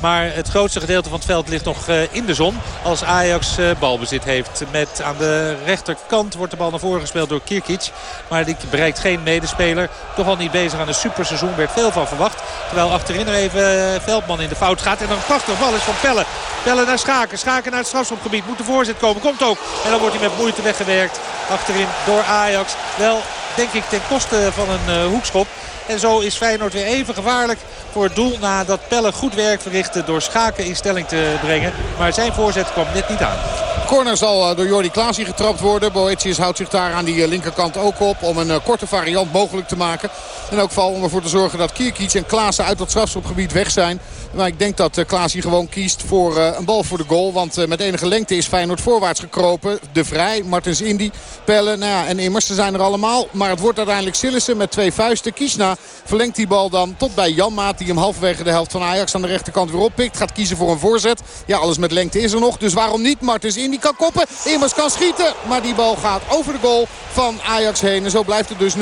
Maar het grootste gedeelte van het veld ligt nog eh, in de zon. Als Ajax eh, balbezit heeft. Met aan de rechterkant wordt de bal naar voren gespeeld door Kirkic. Maar die bereikt geen medespeler. Toch al niet bezig aan een superseizoen. Werd veel van verwacht. Terwijl achterin er even eh, Veldman in de fout gaat. En dan een prachtige bal is van Pelle. Pelle naar Schaken. Schaken naar het strafschopgebied. Moet de voorzet komen. Komt ook. En dan wordt hij met moeite weggewerkt. Achterin door Ajax. Wel denk ik ten koste van een hoekschop. En zo is Feyenoord weer even gevaarlijk voor het doel. Nadat Pelle goed werk verrichtte door Schaken in stelling te brengen. Maar zijn voorzet kwam net niet aan.
Corner zal door Jordi Klaas getrapt worden. Boetius houdt zich daar aan die linkerkant ook op om een korte variant mogelijk te maken. In elk geval om ervoor te zorgen dat Kierkic en Klaassen uit het strafschopgebied weg zijn. Maar ik denk dat Klaas hier gewoon kiest voor een bal voor de goal. Want met enige lengte is Feyenoord voorwaarts gekropen. De Vrij, Martens Indy, Pelle nou ja, en Immers. Ze zijn er allemaal. Maar het wordt uiteindelijk Sillissen met twee vuisten. Kiesna verlengt die bal dan tot bij Janmaat. Die hem halverwege de helft van Ajax aan de rechterkant weer oppikt. Gaat kiezen voor een voorzet. Ja, alles met lengte is er nog. Dus waarom niet? Martens Indy kan koppen. Immers kan schieten. Maar die bal gaat over de goal van Ajax heen. En zo blijft het dus 0-0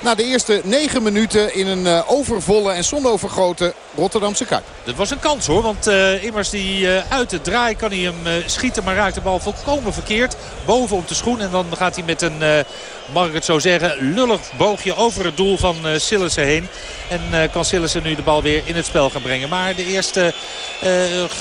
na de eerste negen minuten in een uh, overvolle en zonovergrote Rotterdamse Kuip.
Dat was een kans hoor, want uh, Immers die uh, uit het draai kan hij hem schieten, maar raakt de bal volkomen verkeerd. Boven op de schoen en dan gaat hij met een, mag ik het zo zeggen, lullig boogje over het doel van Sillissen heen. En kan Sillissen nu de bal weer in het spel gaan brengen. Maar de eerste,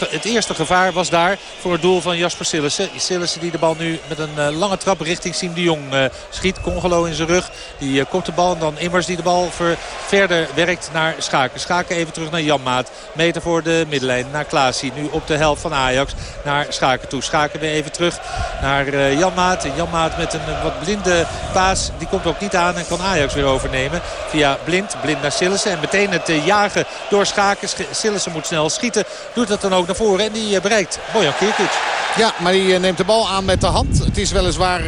het eerste gevaar was daar voor het doel van Jasper Sillissen. Sillissen die de bal nu met een lange trap richting Siem de Jong schiet. Congolo in zijn rug, die komt de bal en dan Immers die de bal ver, verder werkt naar Schaken. Schaken even terug naar Janmaat. Meter voor de middenlijn naar Klaasie. Nu op de helft van Ajax naar Schaken toe. Schaken weer even terug naar uh, Janmaat. Janmaat met een wat blinde paas. Die komt ook niet aan en kan Ajax weer overnemen. Via Blind. Blind naar Sillissen. En meteen het uh, jagen door Schaken. Sillissen moet snel schieten. Doet dat dan ook naar voren. En die bereikt Bojan Kirkic.
Ja, maar die neemt de bal aan met de hand. Het is weliswaar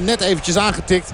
net eventjes aangetikt.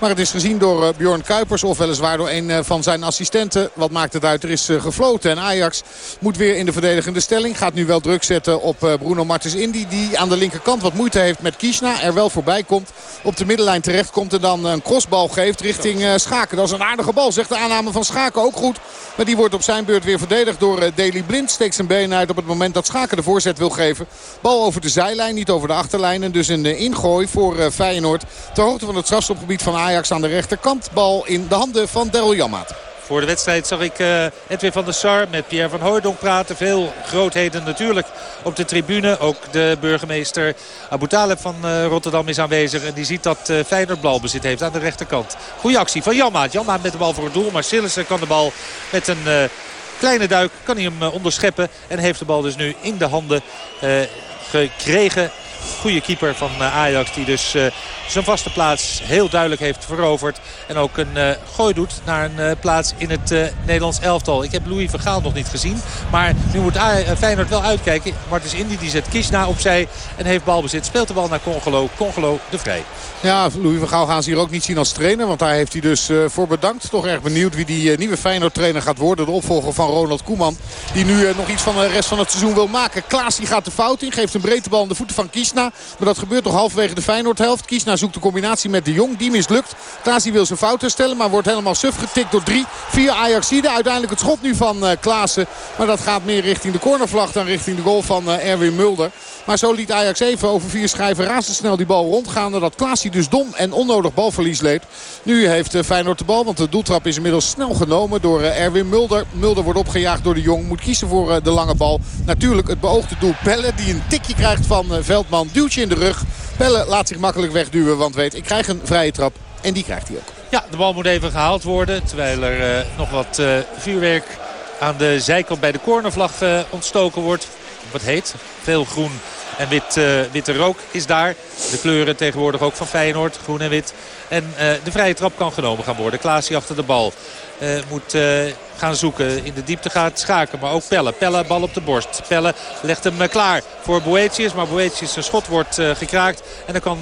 Maar het is gezien door uh, Bjorn Kuipers of weliswaar door een uh, van zijn assistenten. Wat maakt het uit? Er is uh, gefloten en Ajax moet weer in de verdedigende stelling. Gaat nu wel druk zetten op Bruno Martens Indy. Die aan de linkerkant wat moeite heeft met Kishna. Er wel voorbij komt. Op de middenlijn terecht komt en dan een crossbal geeft richting Schaken. Dat is een aardige bal zegt de aanname van Schaken ook goed. Maar die wordt op zijn beurt weer verdedigd door Daley Blind. Steekt zijn been uit op het moment dat Schaken de voorzet wil geven. Bal over de zijlijn, niet over de achterlijn. En dus een ingooi voor Feyenoord. Ter hoogte van het strafstopgebied van Ajax. Ajax aan de rechterkant. Bal in de handen van Daryl Janmaat.
Voor de wedstrijd zag ik uh, Edwin van der Sar met Pierre van Hooydonk praten. Veel grootheden natuurlijk op de tribune. Ook de burgemeester Abu Taleb van uh, Rotterdam is aanwezig. En die ziet dat uh, Feyenoord balbezit heeft aan de rechterkant. Goeie actie van Janmaat. Janmaat met de bal voor het doel. Maar Sillissen kan de bal met een kleine duik kan hij hem onderscheppen. En heeft de bal dus nu in de handen gekregen goede keeper van Ajax. Die dus zijn vaste plaats heel duidelijk heeft veroverd. En ook een uh, gooi doet naar een plaats in het Nederlands elftal. Ik heb Louis Vergaal nog niet gezien. Maar nu moet Feyenoord wel uitkijken. Martens Indy die zet Kishna opzij en heeft balbezit. Speelt de bal naar Congolo. Congolo de Vrij.
Ja, Louis Vergaal gaan ze hier ook niet zien als trainer. Want daar heeft hij dus voor bedankt. Toch erg benieuwd wie die nieuwe Feyenoord trainer gaat worden. De opvolger van Ronald Koeman. Die nu nog iets van de rest van het seizoen wil maken. Klaas die gaat de fout in. Geeft een breedte bal aan de voeten van Kishna. Maar dat gebeurt toch halverwege de Feyenoord helft. Kishna zoekt de combinatie met de Jong. Die mislukt. Klaasie wil zijn fout herstellen. Maar wordt helemaal suf getikt door drie. Vier Ajaxide. Uiteindelijk het schot nu van uh, Klaassen. Maar dat gaat meer richting de cornervlag dan richting de goal van uh, Erwin Mulder. Maar zo liet Ajax even over vier schijven razendsnel die bal rondgaan. Dat Klaasie dus dom en onnodig balverlies leed. Nu heeft uh, Feyenoord de bal. Want de doeltrap is inmiddels snel genomen door Erwin Mulder. Mulder wordt opgejaagd door de Jong. Moet kiezen voor de lange bal. Natuurlijk het beoogde doel Pelle. Die een tikje krijgt van Veldman. Duwtje in de rug. Pelle laat zich makkelijk wegduwen. Want weet, ik krijg een vrije trap. En die krijgt hij ook.
Ja, de bal moet even gehaald worden. Terwijl er nog wat vuurwerk aan de zijkant bij de cornervlag ontstoken wordt. Wat heet. Veel groen en wit, witte rook is daar. De kleuren tegenwoordig ook van Feyenoord. Groen en wit. En de vrije trap kan genomen gaan worden. Klaasie achter de bal. moet gaan zoeken. In de diepte gaat Schaken, maar ook Pelle. Pelle bal op de borst. Pelle legt hem eh, klaar voor Boetius. Maar Boetius zijn schot wordt uh, gekraakt. En dan kan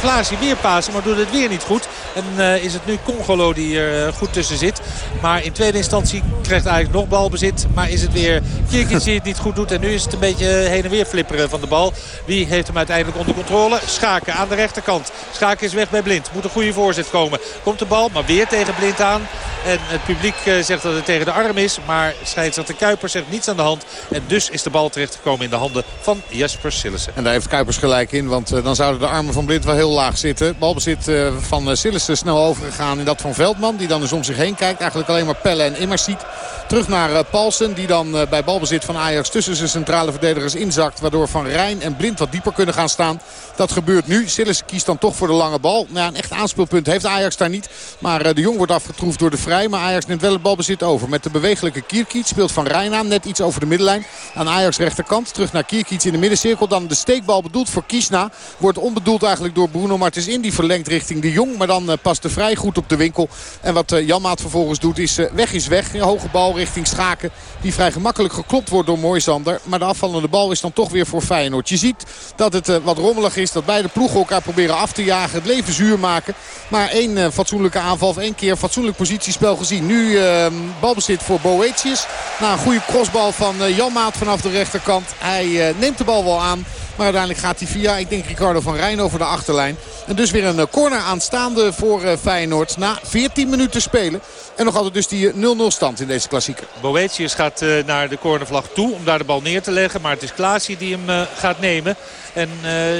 Klaasie weer pasen, maar doet het weer niet goed. En is het nu Congolo die er goed tussen zit. Maar in tweede instantie krijgt eigenlijk nog balbezit. Maar is het weer Kierkins die het niet goed doet. En nu is het een beetje heen en weer flipperen van de bal. Wie heeft hem uiteindelijk onder controle? Schaken aan de rechterkant. Schaken is weg bij Blind. Moet een goede voorzet komen. Komt de bal, maar weer tegen Blind aan. En het publiek zegt dat het tegen de arm is. Maar scheidsrechter Kuipers zegt niets aan de hand. En dus is de bal terechtgekomen in de handen van Jesper Sillissen.
En daar heeft Kuipers gelijk in. Want uh, dan zouden de armen van Blind wel heel laag zitten. Balbezit uh, van uh, Sillissen snel overgegaan in dat van Veldman. Die dan dus om zich heen kijkt. Eigenlijk alleen maar Pelle en Immers ziet. Terug naar Paulsen. Die dan bij balbezit van Ajax tussen zijn centrale verdedigers inzakt. Waardoor Van Rijn en Blind wat dieper kunnen gaan staan. Dat gebeurt nu. Sillissen kiest dan toch voor de lange bal. Nou, een echt aanspeelpunt heeft Ajax daar niet. Maar de Jong wordt afgetroefd door de vrij. Maar Ajax neemt wel het balbezit over. Met de bewegelijke Kierkiet speelt Van Rijn aan. Net iets over de middenlijn. Aan Ajax rechterkant. Terug naar Kierkiet in de middencirkel. Dan de steekbal bedoeld voor Kiesna. Wordt onbedoeld eigenlijk door Bruno Martens in. Die verlengt richting de Jong. Maar dan past de vrij goed op de winkel. En wat Janmaat vervolgens doet is weg is weg. Een hoge bal richting Schaken. Die vrij gemakkelijk geklopt wordt door Moisander. Maar de afvallende bal is dan toch weer voor Feyenoord. Je ziet dat het wat rommelig is. Dat beide ploegen elkaar proberen af te jagen. Het leven zuur maken. Maar één fatsoenlijke aanval. Of één keer fatsoenlijk positiespel gezien. Nu uh, balbezit voor Boetius. Na een goede crossbal van uh, Janmaat vanaf de rechterkant. Hij uh, neemt de bal wel aan. Maar uiteindelijk gaat hij via, ik denk Ricardo van Rijn over de achterlijn. En dus weer een corner aanstaande voor Feyenoord. Na 14 minuten spelen. En nog altijd dus die 0-0 stand in deze klassieker.
Boetius gaat naar de cornervlag toe om daar de bal neer te leggen. Maar het is Klaasie die hem gaat nemen. En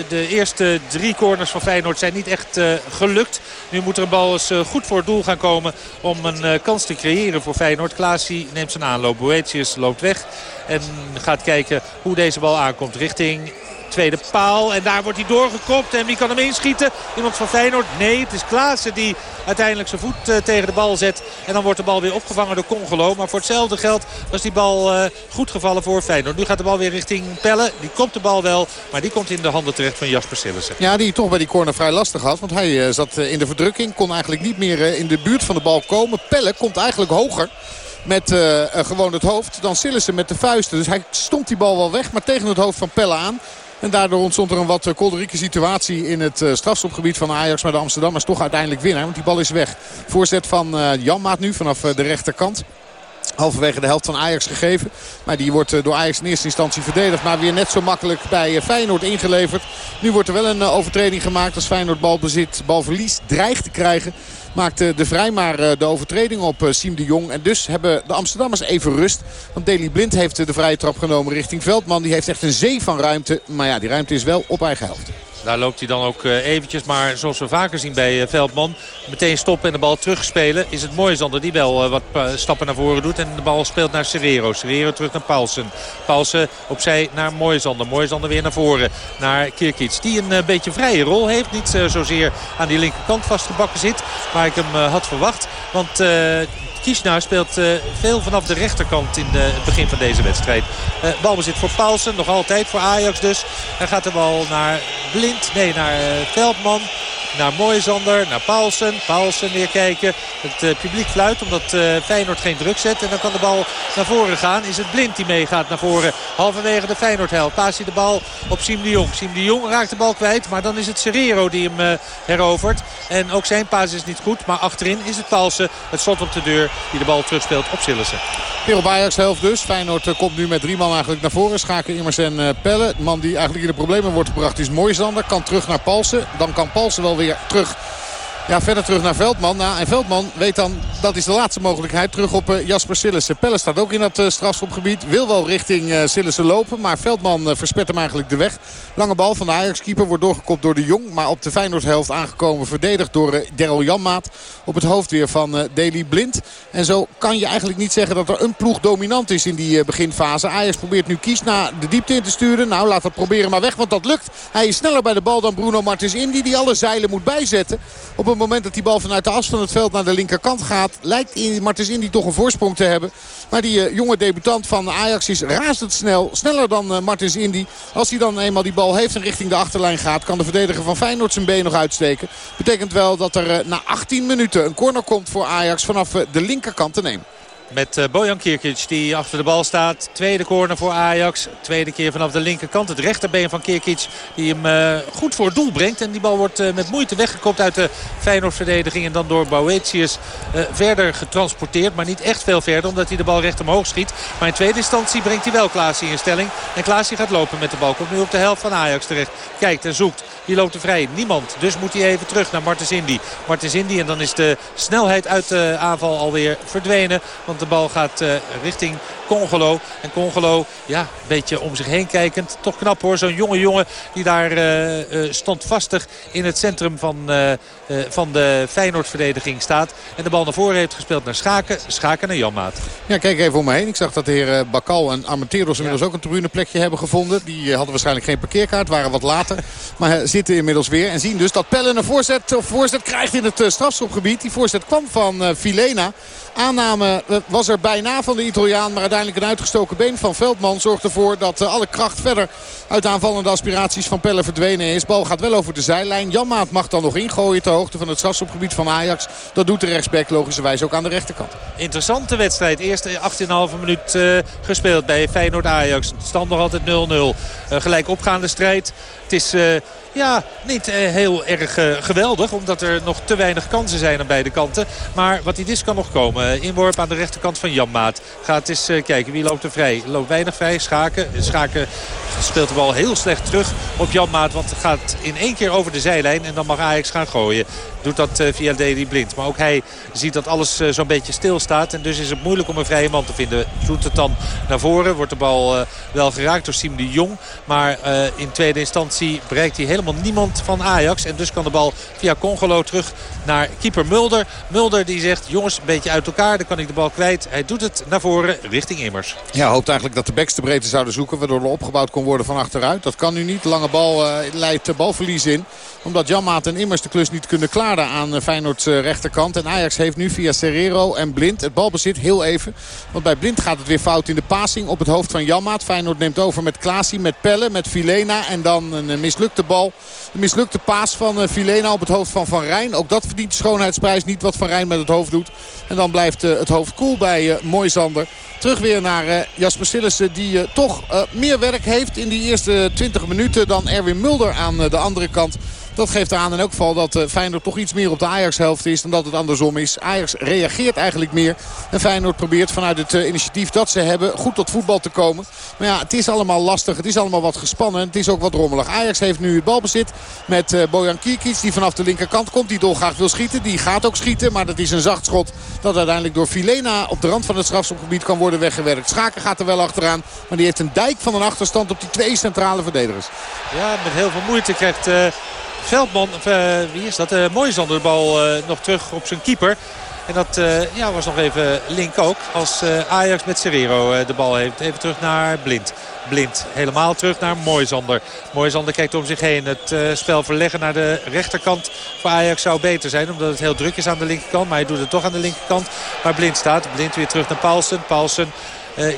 de eerste drie corners van Feyenoord zijn niet echt gelukt. Nu moet er een bal eens goed voor het doel gaan komen om een kans te creëren voor Feyenoord. Klaasie neemt zijn aanloop. Boetius loopt weg en gaat kijken hoe deze bal aankomt richting tweede paal. En daar wordt hij doorgekopt. En wie kan hem inschieten? Iemand van Feyenoord? Nee, het is Klaassen die uiteindelijk zijn voet uh, tegen de bal zet. En dan wordt de bal weer opgevangen door Congolo. Maar voor hetzelfde geld was die bal uh, goed gevallen voor Feyenoord. Nu gaat de bal weer richting Pelle. Die komt de bal wel. Maar die komt in de handen terecht van Jasper Sillissen.
Ja, die toch bij die corner vrij lastig had. Want hij uh, zat in de verdrukking. Kon eigenlijk niet meer in de buurt van de bal komen. Pelle komt eigenlijk hoger met gewoon het hoofd dan Sillissen met de vuisten. Dus hij stond die bal wel weg, maar tegen het hoofd van Pelle aan. En daardoor ontstond er een wat kolderieke situatie in het strafschopgebied van Ajax. Maar de Amsterdammers toch uiteindelijk winnaar. Want die bal is weg. Voorzet van Janmaat nu vanaf de rechterkant. Halverwege de helft van Ajax gegeven. Maar die wordt door Ajax in eerste instantie verdedigd. Maar weer net zo makkelijk bij Feyenoord ingeleverd. Nu wordt er wel een overtreding gemaakt als Feyenoord balbezit, balverlies dreigt te krijgen. Maakte de Vrij maar de overtreding op Siem de Jong. En dus hebben de Amsterdammers even rust. Want Deli Blind heeft de vrije trap genomen richting Veldman. Die heeft echt een zee van ruimte. Maar ja, die ruimte is wel op eigen helft.
Daar loopt hij dan ook eventjes. Maar zoals we vaker zien bij Veldman. Meteen stoppen en de bal terugspelen. Is het mooi Zander die wel wat stappen naar voren doet. En de bal speelt naar Serrero. Serrero terug naar Paulsen. Paulsen opzij naar Moisander. Moisander weer naar voren. Naar Kirkic. Die een beetje vrije rol heeft. Niet zozeer aan die linkerkant vastgebakken zit. Waar ik hem had verwacht. Want... Kiesna speelt uh, veel vanaf de rechterkant in de, het begin van deze wedstrijd. Uh, balbezit voor Paulsen, nog altijd voor Ajax dus. Dan gaat de bal naar Blind, nee naar Veldman naar Moisander, naar Paulsen. Paulsen weer kijken. Het publiek fluit omdat Feyenoord geen druk zet. En dan kan de bal naar voren gaan. Is het Blind die meegaat naar voren. Halverwege de Feyenoord-helft. Paas hij de bal op Siem de Jong. Siem de Jong raakt de bal kwijt. Maar dan is het Serrero die hem herovert. En ook zijn paas is niet goed. Maar achterin is het Paulsen. Het slot op de deur die de bal terugspeelt op Sillissen.
Weer op helft dus. Feyenoord komt nu met drie man eigenlijk naar voren. Schaken Immers en Pelle. De man die eigenlijk in de problemen wordt gebracht is Moisander. Kan terug naar Paulsen. Dan kan Paulsen wel weer terug ja, verder terug naar Veldman. Nou, en Veldman weet dan, dat is de laatste mogelijkheid, terug op uh, Jasper Sillissen. Pelle staat ook in dat uh, strafschopgebied. Wil wel richting uh, lopen, maar Veldman verspet hem eigenlijk de weg. Lange bal van de Ajax-keeper wordt doorgekopt door de Jong. Maar op de Feyenoord-helft aangekomen, verdedigd door Daryl Janmaat. Op het hoofd weer van Deli Blind. En zo kan je eigenlijk niet zeggen dat er een ploeg dominant is in die beginfase. Ajax probeert nu Kies naar de diepte in te sturen. Nou, laat dat proberen maar weg, want dat lukt. Hij is sneller bij de bal dan Bruno Martins Indy, die alle zeilen moet bijzetten. Op het moment dat die bal vanuit de as van het veld naar de linkerkant gaat... lijkt Martins Indy toch een voorsprong te hebben. Maar die uh, jonge debutant van Ajax is razendsnel. Sneller dan uh, Martins Indy. Als hij dan eenmaal die bal heeft en richting de achterlijn gaat... kan de verdediger van Feyenoord zijn been nog uitsteken. Betekent wel dat er uh, na 18 minuten een corner komt voor Ajax... vanaf de linkerkant te nemen.
Met uh, Bojan Kirkic die achter de bal staat. Tweede corner voor Ajax. Tweede keer vanaf de linkerkant. Het rechterbeen van Kirkic die hem uh, goed voor het doel brengt. En die bal wordt uh, met moeite weggekopt uit de Feyenoord-verdediging. En dan door Boetius verder getransporteerd. Maar niet echt veel verder omdat hij de bal recht omhoog schiet. Maar in tweede instantie brengt hij wel Klaasie in stelling. En Klaasie gaat lopen met de bal. Komt nu op de helft van Ajax terecht. Kijkt en zoekt. Die loopt er vrij. Niemand. Dus moet hij even terug naar Martens Indy. Martens Indy. En dan is de snelheid uit de aanval alweer verdwenen. Want de bal gaat uh, richting Congolo. En Congolo, ja, een beetje om zich heen kijkend. Toch knap hoor, zo'n jonge jongen die daar uh, uh, standvastig in het centrum van, van de Feyenoord-verdediging staat. En de bal naar voren heeft gespeeld naar Schaken. Schaken naar Janmaat.
Ja, kijk even om me heen. Ik zag dat de heer Bakal en Armenteros inmiddels ja. ook een tribuneplekje hebben gevonden. Die hadden waarschijnlijk geen parkeerkaart, waren wat later. maar zitten inmiddels weer. En zien dus dat Pelle een voorzet, of voorzet krijgt in het strafschopgebied. Die voorzet kwam van Filena. Aanname was er bijna van de Italiaan. Maar uiteindelijk een uitgestoken been van Veldman zorgt ervoor dat alle kracht verder uit de aanvallende aspiraties van Pelle verdwenen is. Bal gaat wel over de zijlijn. Janmaat mag dan nog ingooien ter hoogte van het strafschopgebied van Ajax. Dat doet de rechtsback logischerwijs ook aan de rechterkant.
Interessante wedstrijd. Eerste 18,5 minuut uh, gespeeld bij Feyenoord-Ajax. Stand nog altijd 0-0. Uh, gelijk opgaande strijd. Het is... ja, niet uh, heel erg uh, geweldig. Omdat er nog te weinig kansen zijn aan beide kanten. Maar wat dit is kan nog komen. Inworp aan de rechterkant van Janmaat. Gaat eens kijken wie loopt er vrij. Loopt weinig vrij. Schaken. Schaken speelt de bal heel slecht terug op Janmaat. Want gaat in één keer over de zijlijn. En dan mag Ajax gaan gooien. Doet dat via Deli Blind. Maar ook hij ziet dat alles zo'n beetje stilstaat. En dus is het moeilijk om een vrije man te vinden. Doet het dan naar voren. Wordt de bal wel geraakt door Siem de Jong. Maar in tweede instantie bereikt hij helemaal niemand van Ajax. En dus kan de bal via Congolo terug naar keeper Mulder. Mulder die zegt, jongens, een beetje uit elkaar. Dan kan ik de bal kwijt. Hij doet het naar voren richting Immers.
Ja, hoopt eigenlijk dat de backs de breedte zouden zoeken. Waardoor er opgebouwd kon worden van achteruit. Dat kan nu niet. Lange bal uh, leidt balverlies in. Omdat Janmaat en Immers de klus niet kunnen klaren aan Feyenoord's rechterkant. En Ajax heeft nu via Serrero en Blind het balbezit heel even. Want bij Blind gaat het weer fout in de passing op het hoofd van Janmaat. Feyenoord neemt over met Klaasie, met Pelle, met Filena. En dan een mislukte bal. Een mislukte paas van Filena op het hoofd van Van Rijn. Ook dat verdient de schoonheidsprijs niet wat Van Rijn met het hoofd doet. En dan blijft het hoofd koel bij Moisander. Terug weer naar Jasper Sillissen die toch meer werk heeft in die eerste 20 minuten dan Erwin Mulder aan de andere kant. Dat geeft aan in elk geval dat Feyenoord toch iets meer op de Ajax-helft is dan dat het andersom is. Ajax reageert eigenlijk meer. En Feyenoord probeert vanuit het initiatief dat ze hebben goed tot voetbal te komen. Maar ja, het is allemaal lastig. Het is allemaal wat gespannen. Het is ook wat rommelig. Ajax heeft nu het balbezit met Bojan Kierkic die vanaf de linkerkant komt. Die dolgraag wil schieten. Die gaat ook schieten. Maar dat is een zacht schot dat uiteindelijk door Filena op de rand van het strafschopgebied kan worden weggewerkt. Schaken gaat er wel achteraan. Maar die heeft een dijk van een achterstand op die twee centrale verdedigers.
Ja, met heel veel moeite krijgt... Uh... Veldman, uh, wie is dat? Uh, Mooisander de bal nog terug op zijn keeper. En dat ja, was nog even link ook. Als Ajax met Serrero de bal heeft. Even terug naar Blind. Blind helemaal terug naar Mooisander. Mooisander kijkt om zich heen. Het spel verleggen naar de rechterkant voor Ajax zou beter zijn. Omdat het heel druk is aan de linkerkant. Maar hij doet het toch aan de linkerkant. Waar Blind staat. Blind weer terug naar Paulsen. Paulsen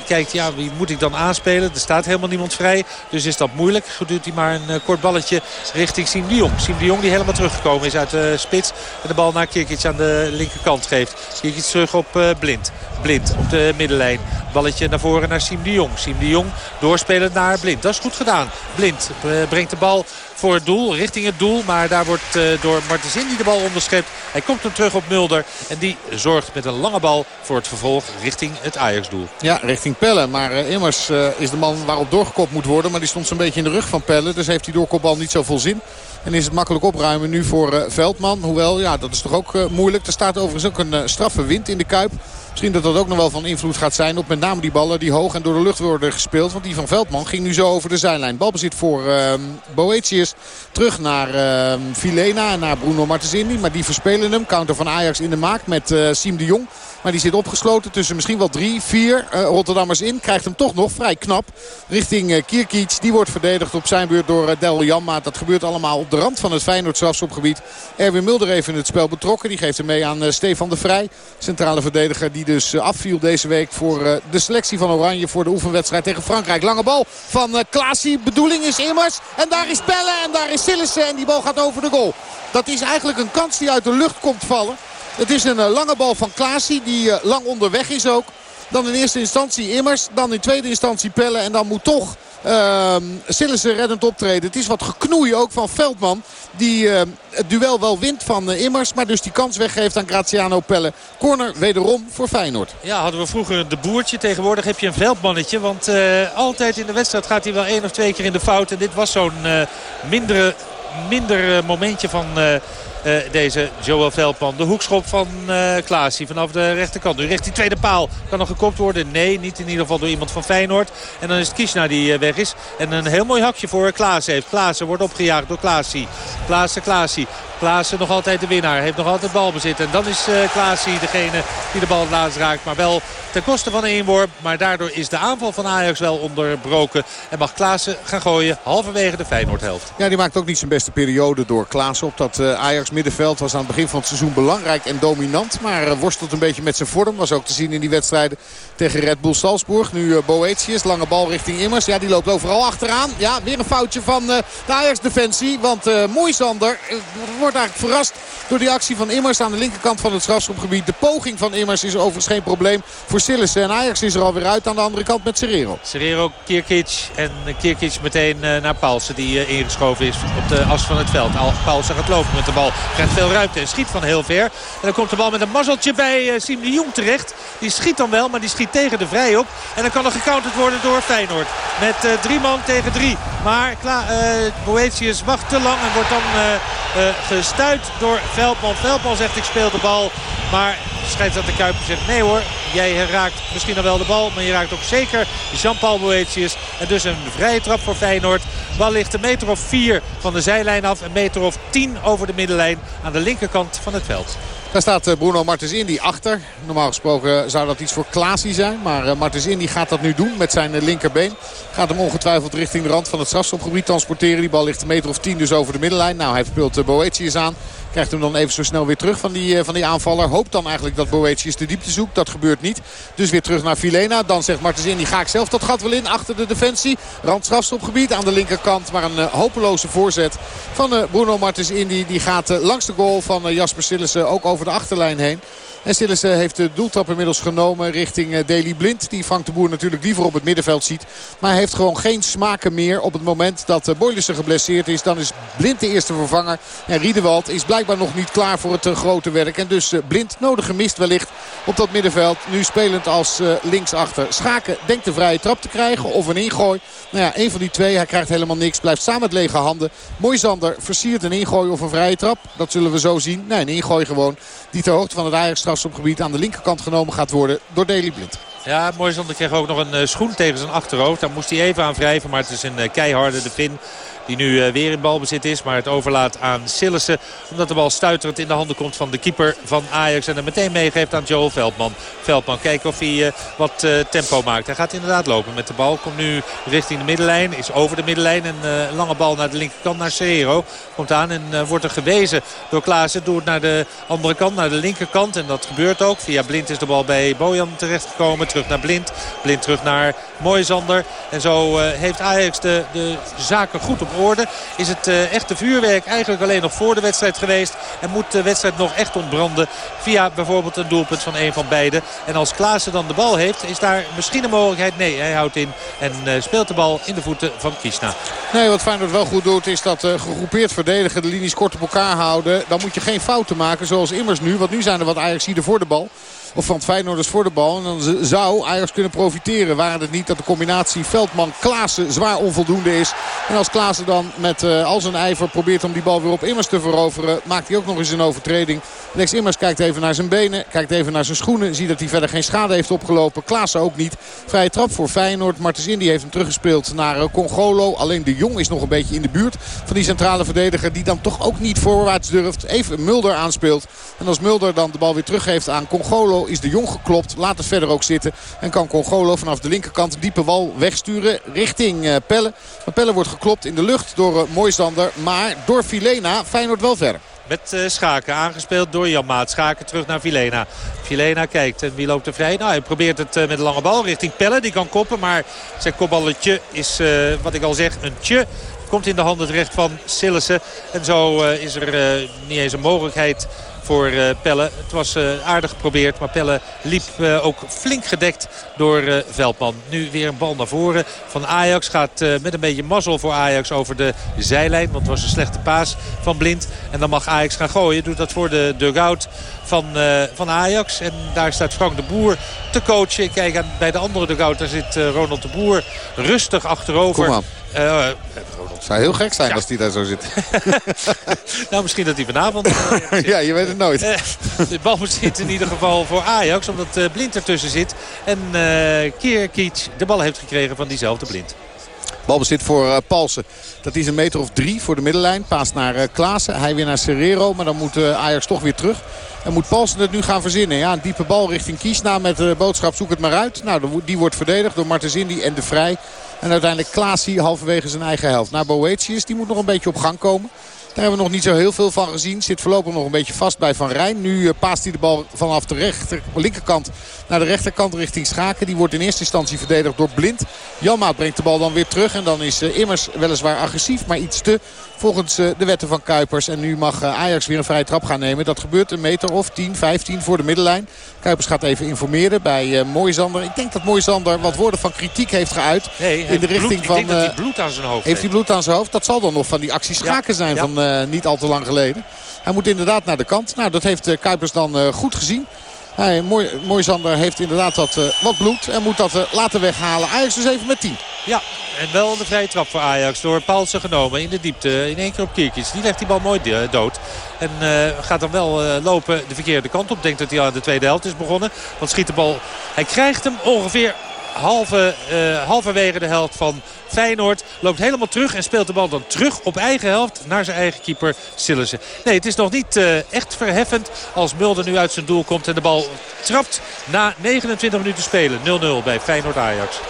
kijkt, ja, wie moet ik dan aanspelen? Er staat helemaal niemand vrij. Dus is dat moeilijk. Doet hij maar een uh, kort balletje richting Siem de Jong. Siem de Jong die helemaal teruggekomen is uit de spits. En de bal naar Kirkic aan de linkerkant geeft. Kirkic terug op uh, Blind. Blind op de middenlijn. Balletje naar voren naar Siem de Jong. Siem de Jong doorspelen naar Blind. Dat is goed gedaan. Blind brengt de bal voor het doel, richting het doel. Maar daar wordt uh, door Martenzin die de bal onderschept. Hij komt hem terug op Mulder. En die zorgt met een lange bal voor het vervolg richting het Ajax-doel.
Ja, richting Pelle. Maar uh, immers uh, is de man waarop doorgekopt moet worden. Maar die stond zo'n beetje in de rug van Pelle. Dus heeft die doorkopbal niet zoveel zin. En is het makkelijk opruimen nu voor Veldman. Hoewel, ja, dat is toch ook moeilijk. Er staat overigens ook een straffe wind in de Kuip. Misschien dat dat ook nog wel van invloed gaat zijn op met name die ballen die hoog en door de lucht worden gespeeld. Want die van Veldman ging nu zo over de zijlijn. Balbezit voor uh, Boetius. Terug naar uh, Vilena en naar Bruno Martensini. Maar die verspelen hem. Counter van Ajax in de maak met uh, Siem de Jong. Maar die zit opgesloten tussen misschien wel drie, vier uh, Rotterdammers in. Krijgt hem toch nog vrij knap richting uh. Die wordt verdedigd op zijn beurt door uh, Del Janma. Dat gebeurt allemaal op de rand van het Feyenoord strafschopgebied. Erwin Mulder even in het spel betrokken. Die geeft hem mee aan Stefan de Vrij. Centrale verdediger die dus afviel deze week voor de selectie van Oranje. Voor de oefenwedstrijd tegen Frankrijk. Lange bal van Klaasie. Bedoeling is immers. En daar is Pelle en daar is Sillissen. En die bal gaat over de goal. Dat is eigenlijk een kans die uit de lucht komt vallen. Het is een lange bal van Klaasie die lang onderweg is ook. Dan in eerste instantie Immers. Dan in tweede instantie Pelle. En dan moet toch uh, Sillissen reddend optreden. Het is wat geknoei ook van Veldman. Die uh, het duel wel wint van uh, Immers. Maar dus die kans weggeeft aan Graziano Pelle. Corner wederom voor Feyenoord.
Ja, hadden we vroeger de boertje. Tegenwoordig heb je een veldmannetje. Want altijd in de wedstrijd gaat hij wel één of twee keer in de fout. En dit was zo'n mindere, minder momentje van... Uh, deze Joel Veldman. De hoekschop van uh, vanaf de rechterkant. Nu richting tweede paal. Kan nog gekopt worden? Nee, niet in ieder geval door iemand van Feyenoord. En dan is het Kiesna die uh, weg is. En een heel mooi hakje voor Klaas heeft. Klaassen wordt opgejaagd door Klaasie. Klaassen, Klaasie. Klaassen nog altijd de winnaar. Heeft nog altijd balbezit. En dan is uh, degene die de bal laatst raakt. Maar wel ten koste van een inworp. Maar daardoor is de aanval van Ajax wel onderbroken. En mag Klaassen gaan gooien halverwege de Feyenoordhelft.
Ja, die maakt ook niet zijn beste periode door Klaassen. Op dat Ajax middenveld was aan het begin van het seizoen belangrijk en dominant. Maar uh, worstelt een beetje met zijn vorm. Was ook te zien in die wedstrijden tegen Red Bull Salzburg. Nu uh, Boetius, lange bal richting Immers. Ja, die loopt overal achteraan. Ja, weer een foutje van de Ajax-defensie. Want uh, Moisander wordt eigenlijk verrast door die actie van Immers aan de linkerkant van het strafschopgebied. De poging van Immers is overigens geen probleem voor Sillissen. En Ajax is er alweer uit aan de andere kant met Serrero.
Serrero, Kierkic en Kierkic meteen naar Paulsen die ingeschoven is op de as van het veld. Paulsen gaat lopen met de bal. Krijgt veel ruimte en schiet van heel ver. En dan komt de bal met een mazzeltje bij Siem de Jong terecht. Die schiet dan wel, maar die schiet tegen de vrij op. En dan kan er gecounterd worden door Feyenoord. Met uh, drie man tegen drie. Maar uh, Boetius wacht te lang en wordt dan uh, gestuit door Veldman. Veldman zegt ik speel de bal. Maar scheidsrechter Kuiper zegt nee hoor. Jij raakt misschien nog wel de bal. Maar je raakt ook zeker Jean-Paul Boetius. En dus een vrije trap voor Feyenoord. Bal ligt een meter of vier van de zijlijn af. Een meter of tien over de middenlijn aan de linkerkant van het veld.
Daar staat Bruno Martens Indy achter. Normaal gesproken zou dat iets voor Klaasie zijn. Maar Martens Indy gaat dat nu doen met zijn linkerbeen. Gaat hem ongetwijfeld richting de rand van het strafschopgebied transporteren. Die bal ligt een meter of tien dus over de middenlijn. Nou, hij speelt Boetius aan. Krijgt hem dan even zo snel weer terug van die, van die aanvaller. Hoopt dan eigenlijk dat Boetius de diepte zoekt. Dat gebeurt niet. Dus weer terug naar Filena. Dan zegt Martens Indy, ga ik zelf dat gat wel in. Achter de defensie. Rand strafschopgebied aan de linkerkant. Maar een hopeloze voorzet van Bruno Martens Indy. Die gaat langs de goal van Jasper Sillissen ook over de achterlijn heen. En Sillissen heeft de doeltrap inmiddels genomen richting Deli Blind. Die Frank de Boer natuurlijk liever op het middenveld ziet. Maar hij heeft gewoon geen smaken meer op het moment dat Boylissen geblesseerd is. Dan is Blind de eerste vervanger. En Riedewald is blijkbaar nog niet klaar voor het grote werk. En dus Blind nodig gemist wellicht op dat middenveld. Nu spelend als linksachter. Schaken denkt de vrije trap te krijgen of een ingooi. Nou ja, een van die twee. Hij krijgt helemaal niks. Blijft staan met lege handen. Moisander versiert een ingooi of een vrije trap. Dat zullen we zo zien. Nee, een ingooi gewoon. Die ter hoogte van het Ajax strafschopgebied aan de linkerkant genomen gaat worden door Deli Blind.
Ja, Moisander kreeg ook nog een uh, schoen tegen zijn achterhoofd. Daar moest hij even aan wrijven. Maar het is een uh, keiharde de pin. Die nu uh, weer in balbezit is. Maar het overlaat aan Sillissen. Omdat de bal stuiterend in de handen komt van de keeper van Ajax. En er meteen meegeeft aan Joel Veldman. Veldman kijken of hij uh, wat uh, tempo maakt. Hij gaat inderdaad lopen met de bal. Komt nu richting de middenlijn. Is over de middenlijn. Een lange bal naar de linkerkant naar Serrero. Komt aan en wordt er gewezen door Klaassen. Doet naar de andere kant, naar de linkerkant. En dat gebeurt ook. Via Blind is de bal bij Bojan terechtgekomen. Terug naar Blind. Blind terug naar Moisander. En zo heeft Ajax de, de zaken goed op Is het uh, echte vuurwerk eigenlijk alleen nog voor de wedstrijd geweest. En moet de wedstrijd nog echt ontbranden via bijvoorbeeld een doelpunt van een van beiden. En als Klaassen dan de bal heeft, is daar misschien een mogelijkheid. Nee, hij houdt in en uh, speelt de bal in de voeten van Kiesna.
Nee, wat Feyenoord wel goed doet is dat uh, gegroepeerd verdedigen. De linies kort op elkaar houden. Dan moet je geen fouten maken zoals immers nu. Want nu zijn er wat Ajaxiden voor de bal. Of van Feyenoorders voor de bal. En dan zou Ajax kunnen profiteren. Waren het niet dat de combinatie Veldman-Klaassen zwaar onvoldoende is. En als Klaassen dan met uh, al zijn ijver probeert om die bal weer op Immers te veroveren. Maakt hij ook nog eens een overtreding. Lex Immers kijkt even naar zijn benen. Kijkt even naar zijn schoenen. Ziet dat hij verder geen schade heeft opgelopen. Klaassen ook niet. Vrije trap voor Feyenoord. Martens Indy heeft hem teruggespeeld naar uh, Congolo. Alleen de Jong is nog een beetje in de buurt van die centrale verdediger. Die dan toch ook niet voorwaarts durft. Even Mulder aanspeelt. En als Mulder dan de bal weer teruggeeft aan Congolo is de Jong geklopt. Laat het verder ook zitten. En kan Congolo vanaf de linkerkant diepe wal wegsturen richting uh, Pelle. Maar Pelle wordt geklopt in de lucht door uh, Moisander. Maar door Filena Feyenoord wel verder.
Met uh, Schaken, aangespeeld door Jan Maat. Schaken terug naar Vilena. Vilena kijkt en wie loopt er vrij? Nou, hij probeert het met een lange bal richting Pelle. Die kan koppen, maar zijn kopballetje is, wat ik al zeg, een tje. Komt in de handen terecht van Sillissen. En zo is er niet eens een mogelijkheid voor uh, Pelle. Het was uh, aardig geprobeerd, maar Pelle liep uh, ook flink gedekt door Veldman. Nu weer een bal naar voren van Ajax. Gaat met een beetje mazzel voor Ajax over de zijlijn. Want het was een slechte paas van Blind. En dan mag Ajax gaan gooien. Doet dat voor de dugout van, van Ajax. En daar staat Frank de Boer te coachen. Ik kijk aan, bij de andere dugout. Daar zit Ronald de Boer rustig achterover.
Kom uh, het zou heel gek zijn ja. als die daar zo zit.
nou, misschien dat hij vanavond...
ja, je weet het nooit.
de bal zit in ieder geval voor Ajax, omdat Blind ertussen zit. En uh, Kierkic de bal heeft gekregen van diezelfde Blind.
Balbezit voor uh, Palsen. Dat is een meter of drie voor de middenlijn. Paast naar uh, Klaassen. Hij weer naar Serrero. Maar dan moet uh, Ajax toch weer terug. En moet Palsen het nu gaan verzinnen. Ja, een diepe bal richting Kiesna met de boodschap zoek het maar uit. Nou, die wordt verdedigd door Martens en De Vrij. En uiteindelijk Klaasie halverwege zijn eigen helft. Naar Boetius. Die moet nog een beetje op gang komen. Daar hebben we nog niet zo heel veel van gezien. Zit voorlopig nog een beetje vast bij Van Rijn. Nu uh, paast hij de bal vanaf de rechter, linkerkant naar de rechterkant richting Schaken. Die wordt in eerste instantie verdedigd door Blind. Janmaat brengt de bal dan weer terug. En dan is uh, Immers weliswaar agressief, maar iets te volgens uh, de wetten van Kuipers. En nu mag Ajax weer een vrije trap gaan nemen. Dat gebeurt een meter of 10, 15 voor de middenlijn. Kuipers gaat even informeren bij uh, Mooisander. Ik denk dat Mooisander wat woorden van kritiek heeft geuit.
Nee,
in de richting
bloed,
van.
Ik denk dat hij bloed aan zijn hoofd
heeft. hij bloed aan zijn hoofd? Dat zal dan nog van die actie Schaken zijn ja. van niet al te lang geleden. Hij moet inderdaad naar de kant. Nou, dat heeft Kuipers dan goed gezien. Mooi, Moisander heeft inderdaad wat, uh, wat bloed en moet dat laten weghalen. Ajax dus even met 10.
Ja, en wel de vrije trap voor Ajax door Paulsen genomen in de diepte. In één keer op Kierkis. Die legt die bal mooi dood. En uh, gaat dan wel uh, lopen de verkeerde kant op. Denkt dat hij aan de tweede helft is begonnen. Want schiet de bal. Hij krijgt hem ongeveer halve, uh, halverwege de helft van Feyenoord. Loopt helemaal terug en speelt de bal dan terug op eigen helft naar zijn eigen keeper Sillissen. Nee, het is nog niet uh, echt verheffend als Mulder nu uit zijn doel komt. En de bal trapt na 29 minuten spelen. 0-0 bij Feyenoord-Ajax.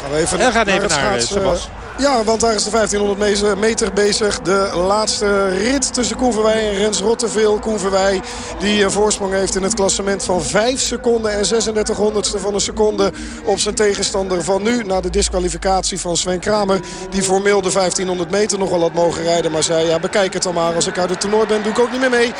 Gaan we even
en gaan
naar
even naar Sebas.
Ja, want daar is de 1500 meter bezig. De laatste rit tussen Koen Verwij en Rens Rotteveel. Koen Verwij die een voorsprong heeft in het klassement van 5 seconden en 36 honderdste van een seconde op zijn tegenstander van nu. Na de disqualificatie van Sven Kramer. Die formeel de 1500 meter nog wel had mogen rijden. Maar zei ja bekijk het dan maar. Als ik uit het toernooi ben doe ik ook niet meer mee.